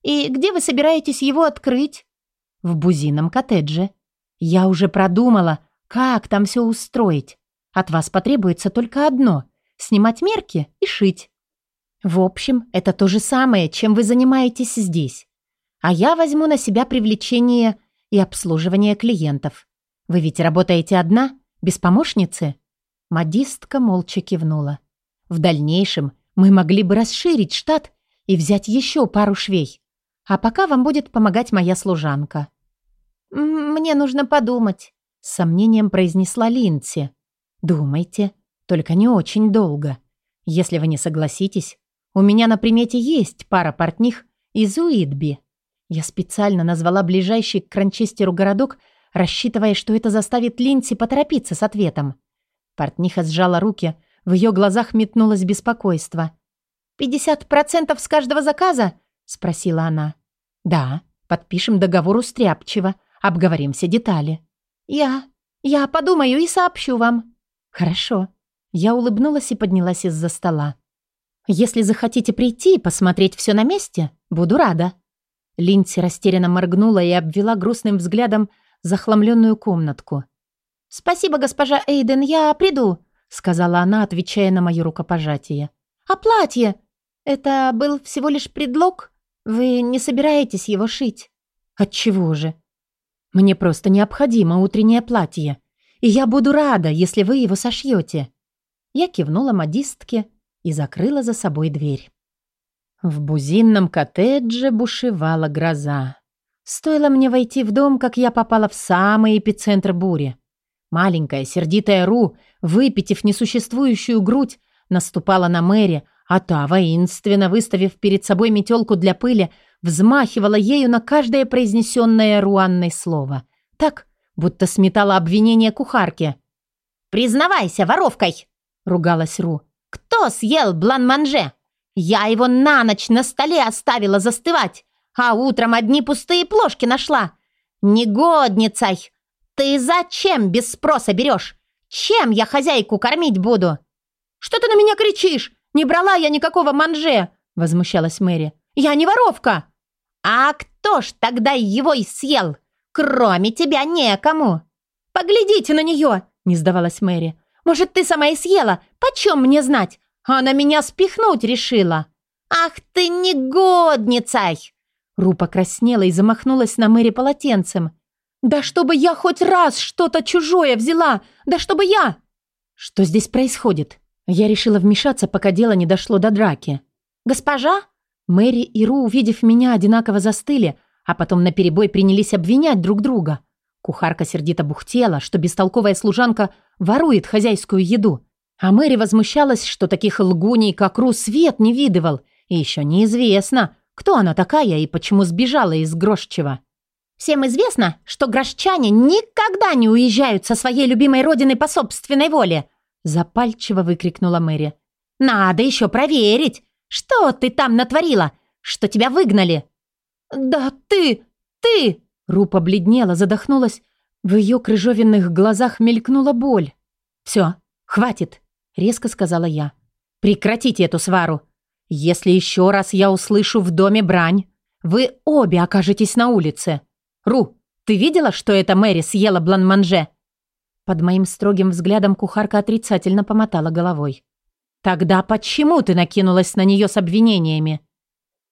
И где вы собираетесь его открыть? В Бузином коттедже. Я уже продумала, как там все устроить. От вас потребуется только одно – снимать мерки и шить. В общем, это то же самое, чем вы занимаетесь здесь. А я возьму на себя привлечение и обслуживание клиентов. Вы ведь работаете одна, без помощницы?» Модистка молча кивнула. «В дальнейшем мы могли бы расширить штат и взять еще пару швей. А пока вам будет помогать моя служанка». «Мне нужно подумать», — с сомнением произнесла Линси. «Думайте, только не очень долго. Если вы не согласитесь, у меня на примете есть пара портних из Уитби. Я специально назвала ближайший к Кранчестеру городок, рассчитывая, что это заставит Линси поторопиться с ответом. Портниха сжала руки, в ее глазах метнулось беспокойство. «Пятьдесят процентов с каждого заказа?» — спросила она. «Да, подпишем договор устряпчиво, обговорим все детали». «Я... я подумаю и сообщу вам». «Хорошо». Я улыбнулась и поднялась из-за стола. Если захотите прийти и посмотреть все на месте, буду рада». Линдси растерянно моргнула и обвела грустным взглядом захламленную комнатку. «Спасибо, госпожа Эйден, я приду», — сказала она, отвечая на мое рукопожатие. «А платье? Это был всего лишь предлог? Вы не собираетесь его шить?» «Отчего же? Мне просто необходимо утреннее платье, и я буду рада, если вы его сошьете». Я кивнула модистке, и закрыла за собой дверь. В бузинном коттедже бушевала гроза. Стоило мне войти в дом, как я попала в самый эпицентр бури. Маленькая, сердитая Ру, выпитив несуществующую грудь, наступала на Мэри, а та, воинственно выставив перед собой метелку для пыли, взмахивала ею на каждое произнесенное Руанной слово. Так, будто сметала обвинение кухарки. «Признавайся, воровкой!» — ругалась Ру. Кто съел блан-манже? Я его на ночь на столе оставила застывать, а утром одни пустые плошки нашла. Негодницей! Ты зачем без спроса берешь? Чем я хозяйку кормить буду? Что ты на меня кричишь? Не брала я никакого манже, возмущалась Мэри. Я не воровка. А кто ж тогда его и съел? Кроме тебя некому. Поглядите на нее, не сдавалась Мэри. Может, ты сама и съела? Почем мне знать? Она меня спихнуть решила». «Ах ты негодницей!» Ру покраснела и замахнулась на Мэри полотенцем. «Да чтобы я хоть раз что-то чужое взяла! Да чтобы я...» «Что здесь происходит?» Я решила вмешаться, пока дело не дошло до драки. «Госпожа?» Мэри и Ру, увидев меня, одинаково застыли, а потом наперебой принялись обвинять друг друга. Кухарка сердито бухтела, что бестолковая служанка ворует хозяйскую еду. А Мэри возмущалась, что таких лгуней, как Ру, свет не видывал. И еще неизвестно, кто она такая и почему сбежала из Грошчева. «Всем известно, что грошчане никогда не уезжают со своей любимой родины по собственной воле!» Запальчиво выкрикнула Мэри. «Надо еще проверить, что ты там натворила, что тебя выгнали!» «Да ты, ты!» Ру побледнела, задохнулась. В ее крыжовенных глазах мелькнула боль. «Все, хватит», — резко сказала я. «Прекратите эту свару. Если еще раз я услышу в доме брань, вы обе окажетесь на улице. Ру, ты видела, что эта Мэри съела бланманже?» Под моим строгим взглядом кухарка отрицательно помотала головой. «Тогда почему ты накинулась на нее с обвинениями?»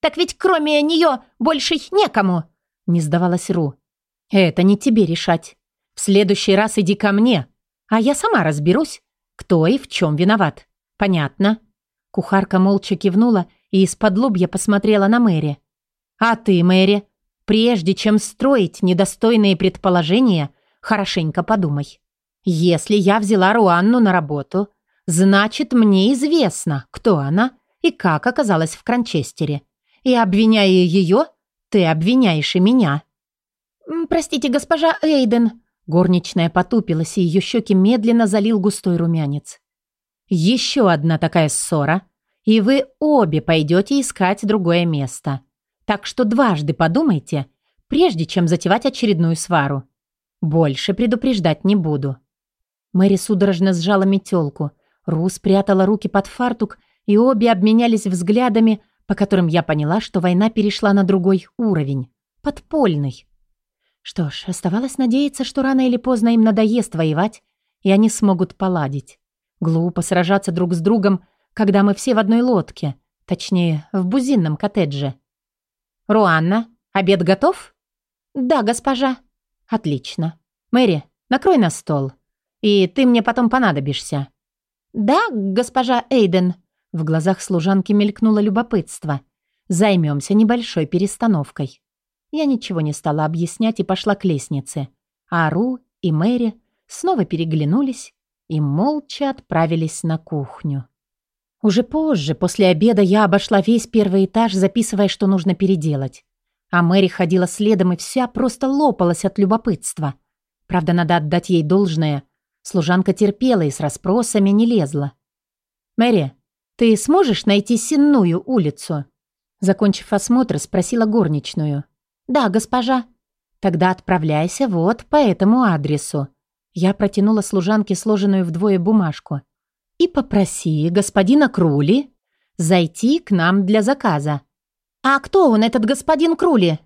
«Так ведь кроме нее больше некому!» Не сдавалась Ру. «Это не тебе решать. В следующий раз иди ко мне, а я сама разберусь, кто и в чем виноват. Понятно?» Кухарка молча кивнула и из-под лобья посмотрела на Мэри. «А ты, Мэри, прежде чем строить недостойные предположения, хорошенько подумай. Если я взяла Руанну на работу, значит, мне известно, кто она и как оказалась в Кранчестере. И обвиняя ее, ты обвиняешь и меня». «Простите, госпожа Эйден». Горничная потупилась, и ее щеки медленно залил густой румянец. «Еще одна такая ссора, и вы обе пойдете искать другое место. Так что дважды подумайте, прежде чем затевать очередную свару. Больше предупреждать не буду». Мэри судорожно сжала метелку. Ру спрятала руки под фартук, и обе обменялись взглядами, по которым я поняла, что война перешла на другой уровень. Подпольный. Что ж, оставалось надеяться, что рано или поздно им надоест воевать, и они смогут поладить. Глупо сражаться друг с другом, когда мы все в одной лодке, точнее, в бузинном коттедже. «Руанна, обед готов?» «Да, госпожа». «Отлично. Мэри, накрой на стол. И ты мне потом понадобишься». «Да, госпожа Эйден». В глазах служанки мелькнуло любопытство. «Займемся небольшой перестановкой». Я ничего не стала объяснять и пошла к лестнице. А Ру и Мэри снова переглянулись и молча отправились на кухню. Уже позже, после обеда, я обошла весь первый этаж, записывая, что нужно переделать. А Мэри ходила следом и вся просто лопалась от любопытства. Правда, надо отдать ей должное. Служанка терпела и с расспросами не лезла. «Мэри, ты сможешь найти Сенную улицу?» Закончив осмотр, спросила горничную. «Да, госпожа». «Тогда отправляйся вот по этому адресу». Я протянула служанке сложенную вдвое бумажку. «И попроси господина Крули зайти к нам для заказа». «А кто он, этот господин Крули?»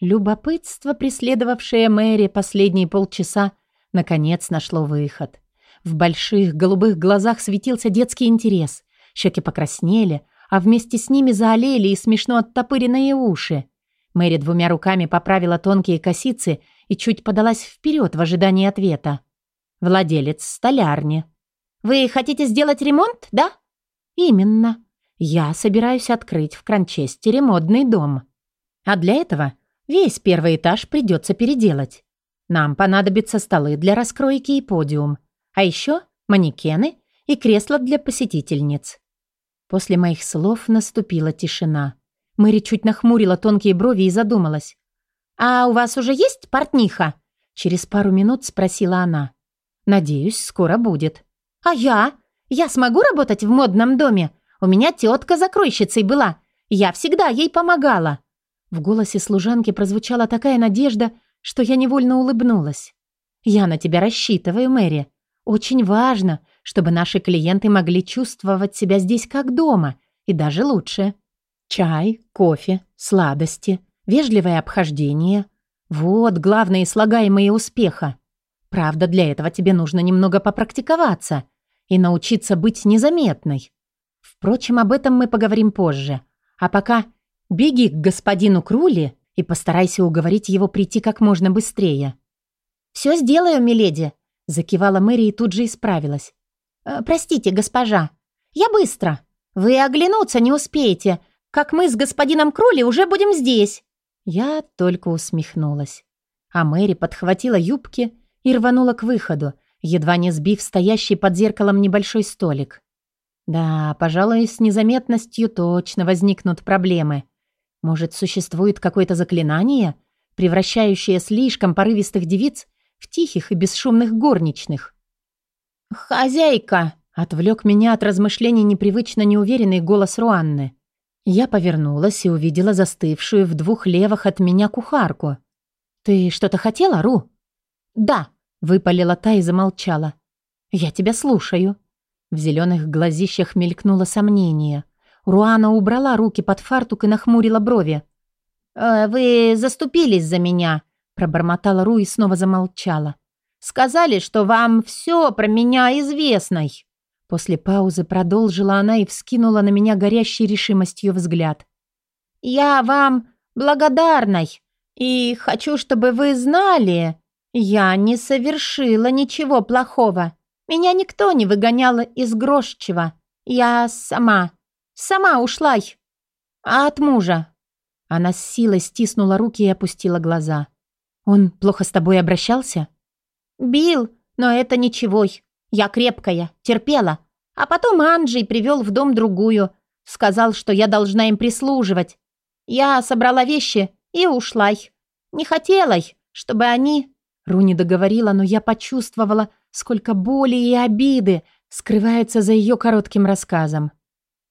Любопытство, преследовавшее Мэри последние полчаса, наконец нашло выход. В больших голубых глазах светился детский интерес. Щеки покраснели, а вместе с ними заолели и смешно оттопыренные уши. Мэри двумя руками поправила тонкие косицы и чуть подалась вперед в ожидании ответа. «Владелец столярни». «Вы хотите сделать ремонт, да?» «Именно. Я собираюсь открыть в Кранчестере модный дом. А для этого весь первый этаж придется переделать. Нам понадобятся столы для раскройки и подиум, а еще манекены и кресла для посетительниц». После моих слов наступила тишина. Мэри чуть нахмурила тонкие брови и задумалась. «А у вас уже есть портниха?» Через пару минут спросила она. «Надеюсь, скоро будет». «А я? Я смогу работать в модном доме? У меня тетка закройщицей была. Я всегда ей помогала». В голосе служанки прозвучала такая надежда, что я невольно улыбнулась. «Я на тебя рассчитываю, Мэри. Очень важно, чтобы наши клиенты могли чувствовать себя здесь как дома, и даже лучше. Чай, кофе, сладости, вежливое обхождение. Вот главные слагаемые успеха. Правда, для этого тебе нужно немного попрактиковаться и научиться быть незаметной. Впрочем, об этом мы поговорим позже. А пока беги к господину Крули и постарайся уговорить его прийти как можно быстрее. «Все сделаю, миледи», — закивала Мэри и тут же исправилась. «Э, «Простите, госпожа, я быстро. Вы оглянуться не успеете, как мы с господином Кроли уже будем здесь». Я только усмехнулась. А Мэри подхватила юбки и рванула к выходу, едва не сбив стоящий под зеркалом небольшой столик. Да, пожалуй, с незаметностью точно возникнут проблемы. Может, существует какое-то заклинание, превращающее слишком порывистых девиц в тихих и бесшумных горничных? «Хозяйка!» — отвлек меня от размышлений непривычно неуверенный голос Руанны. Я повернулась и увидела застывшую в двух левах от меня кухарку. «Ты что-то хотела, Ру?» «Да», — выпалила та и замолчала. «Я тебя слушаю». В зеленых глазищах мелькнуло сомнение. Руана убрала руки под фартук и нахмурила брови. «Э, «Вы заступились за меня», — пробормотала Ру и снова замолчала. «Сказали, что вам все про меня известно». После паузы продолжила она и вскинула на меня горящей решимостью взгляд. «Я вам благодарной и хочу, чтобы вы знали, я не совершила ничего плохого. Меня никто не выгонял из Грошчева. Я сама, сама ушла. А от мужа?» Она с силой стиснула руки и опустила глаза. «Он плохо с тобой обращался?» «Бил, но это ничего. Я крепкая, терпела. А потом Анджей привел в дом другую. Сказал, что я должна им прислуживать. Я собрала вещи и ушла. Не хотела, чтобы они...» Руни договорила, но я почувствовала, сколько боли и обиды скрывается за ее коротким рассказом.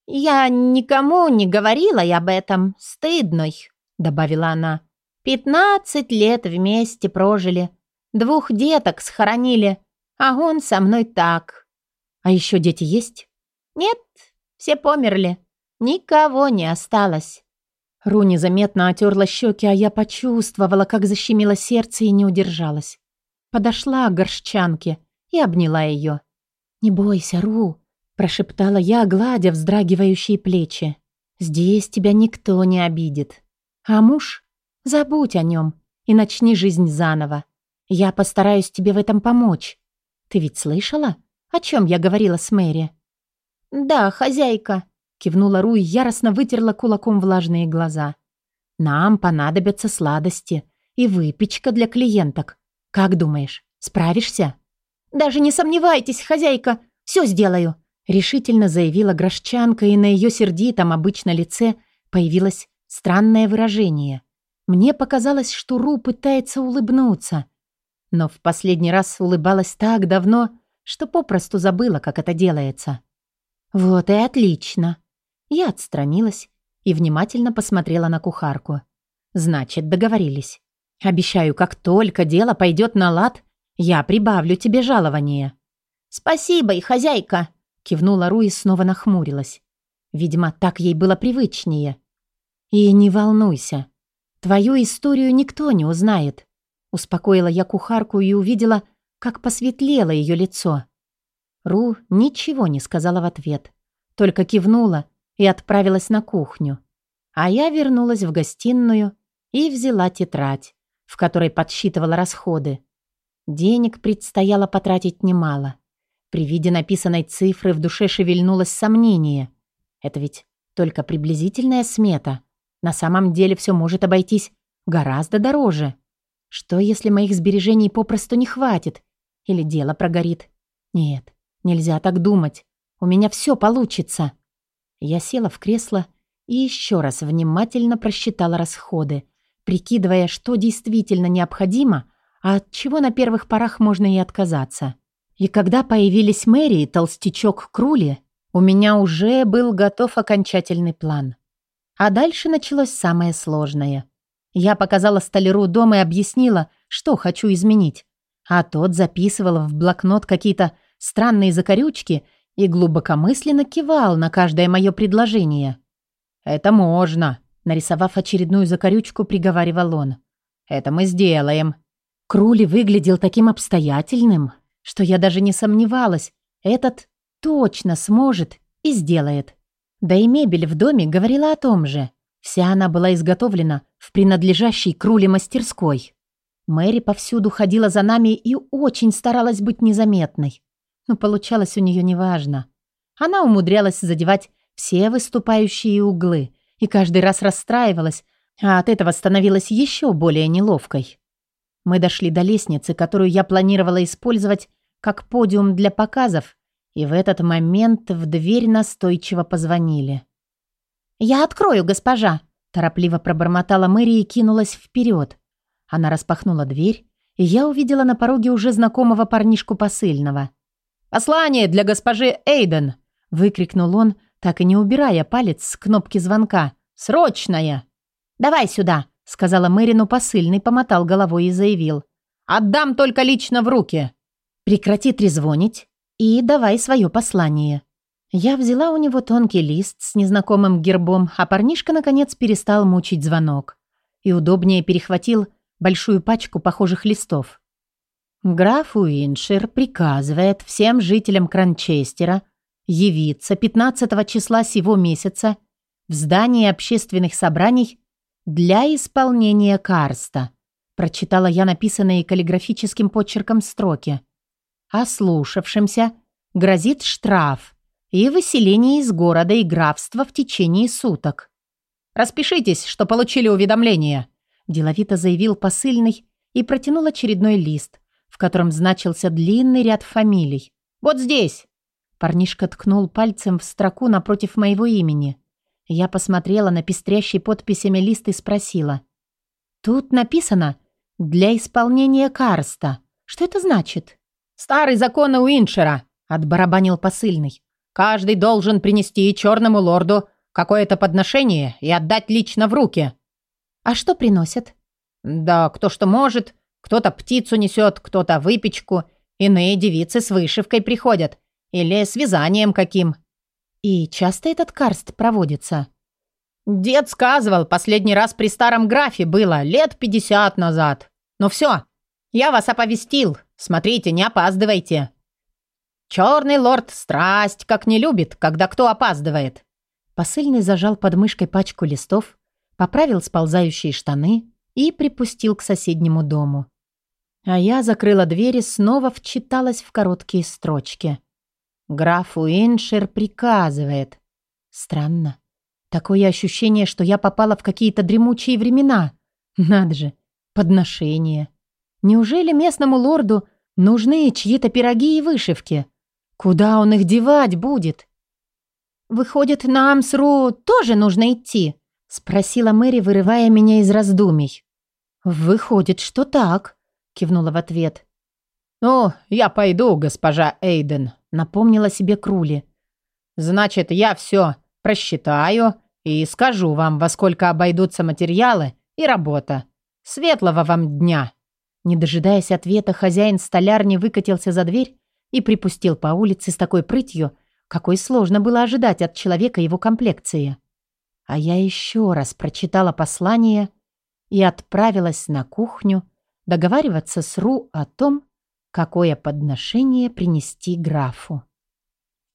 «Я никому не говорила об этом, стыдной», — добавила она. «Пятнадцать лет вместе прожили, двух деток схоронили, а он со мной так». «А еще дети есть?» «Нет, все померли, никого не осталось». Руни заметно отерла щеки, а я почувствовала, как защемило сердце и не удержалась. Подошла к горшчанке и обняла ее. «Не бойся, Ру», – прошептала я, гладя вздрагивающие плечи. «Здесь тебя никто не обидит. А муж? Забудь о нем и начни жизнь заново. Я постараюсь тебе в этом помочь. Ты ведь слышала, о чем я говорила с Мэри?» «Да, хозяйка», Кивнула Ру и яростно вытерла кулаком влажные глаза. «Нам понадобятся сладости и выпечка для клиенток. Как думаешь, справишься?» «Даже не сомневайтесь, хозяйка, все сделаю», решительно заявила Грошчанка, и на ее сердитом обычно лице появилось странное выражение. Мне показалось, что Ру пытается улыбнуться. Но в последний раз улыбалась так давно, что попросту забыла, как это делается. «Вот и отлично!» Я отстранилась и внимательно посмотрела на кухарку. «Значит, договорились. Обещаю, как только дело пойдет на лад, я прибавлю тебе жалование». «Спасибо, и хозяйка!» кивнула Ру и снова нахмурилась. Видимо, так ей было привычнее. «И не волнуйся. Твою историю никто не узнает», успокоила я кухарку и увидела, как посветлело ее лицо. Ру ничего не сказала в ответ, только кивнула и отправилась на кухню. А я вернулась в гостиную и взяла тетрадь, в которой подсчитывала расходы. Денег предстояло потратить немало. При виде написанной цифры в душе шевельнулось сомнение. Это ведь только приблизительная смета. На самом деле все может обойтись гораздо дороже. Что, если моих сбережений попросту не хватит? Или дело прогорит? Нет, нельзя так думать. У меня все получится. Я села в кресло и еще раз внимательно просчитала расходы, прикидывая, что действительно необходимо, а от чего на первых порах можно и отказаться. И когда появились Мэри и толстячок Крули, у меня уже был готов окончательный план. А дальше началось самое сложное. Я показала столяру дом и объяснила, что хочу изменить. А тот записывал в блокнот какие-то странные закорючки и глубокомысленно кивал на каждое мое предложение. «Это можно», — нарисовав очередную закорючку, приговаривал он. «Это мы сделаем». Крули выглядел таким обстоятельным, что я даже не сомневалась, этот точно сможет и сделает. Да и мебель в доме говорила о том же. Вся она была изготовлена в принадлежащей Круле мастерской. Мэри повсюду ходила за нами и очень старалась быть незаметной но получалось у нее неважно. Она умудрялась задевать все выступающие углы и каждый раз расстраивалась, а от этого становилась еще более неловкой. Мы дошли до лестницы, которую я планировала использовать как подиум для показов, и в этот момент в дверь настойчиво позвонили. «Я открою, госпожа!» Торопливо пробормотала Мэри и кинулась вперед. Она распахнула дверь, и я увидела на пороге уже знакомого парнишку посыльного. «Послание для госпожи Эйден!» – выкрикнул он, так и не убирая палец с кнопки звонка. «Срочное!» «Давай сюда!» – сказала Мэрину посыльный, помотал головой и заявил. «Отдам только лично в руки!» «Прекрати трезвонить и давай свое послание». Я взяла у него тонкий лист с незнакомым гербом, а парнишка, наконец, перестал мучить звонок и удобнее перехватил большую пачку похожих листов. Граф Уиншир приказывает всем жителям Кранчестера явиться 15 числа сего месяца в здании общественных собраний для исполнения карста. Прочитала я написанные каллиграфическим почерком строки. Ослушавшимся грозит штраф и выселение из города и графства в течение суток. «Распишитесь, что получили уведомление», – деловито заявил посыльный и протянул очередной лист, в котором значился длинный ряд фамилий. «Вот здесь!» Парнишка ткнул пальцем в строку напротив моего имени. Я посмотрела на пестрящий подписями лист и спросила. «Тут написано Для исполнения карста. Что это значит? Старый закон Уиншера, отбарабанил посыльный. Каждый должен принести черному лорду какое-то подношение и отдать лично в руки. А что приносят? Да кто что может. Кто-то птицу несет, кто-то выпечку. Иные девицы с вышивкой приходят. Или с вязанием каким. И часто этот карст проводится? Дед сказывал, последний раз при старом графе было, лет пятьдесят назад. Ну все, я вас оповестил. Смотрите, не опаздывайте. Черный лорд страсть как не любит, когда кто опаздывает. Посыльный зажал под мышкой пачку листов, поправил сползающие штаны и припустил к соседнему дому. А я закрыла дверь и снова вчиталась в короткие строчки. Граф Уиншер приказывает. Странно. Такое ощущение, что я попала в какие-то дремучие времена. Надо же, подношения. Неужели местному лорду нужны чьи-то пироги и вышивки? Куда он их девать будет? «Выходит, на Амсру тоже нужно идти?» — спросила Мэри, вырывая меня из раздумий. «Выходит, что так», — кивнула в ответ. «Ну, я пойду, госпожа Эйден», — напомнила себе Крули. «Значит, я все просчитаю и скажу вам, во сколько обойдутся материалы и работа. Светлого вам дня!» Не дожидаясь ответа, хозяин столярни выкатился за дверь и припустил по улице с такой прытью, какой сложно было ожидать от человека его комплекции. А я еще раз прочитала послание и отправилась на кухню договариваться с Ру о том, какое подношение принести графу.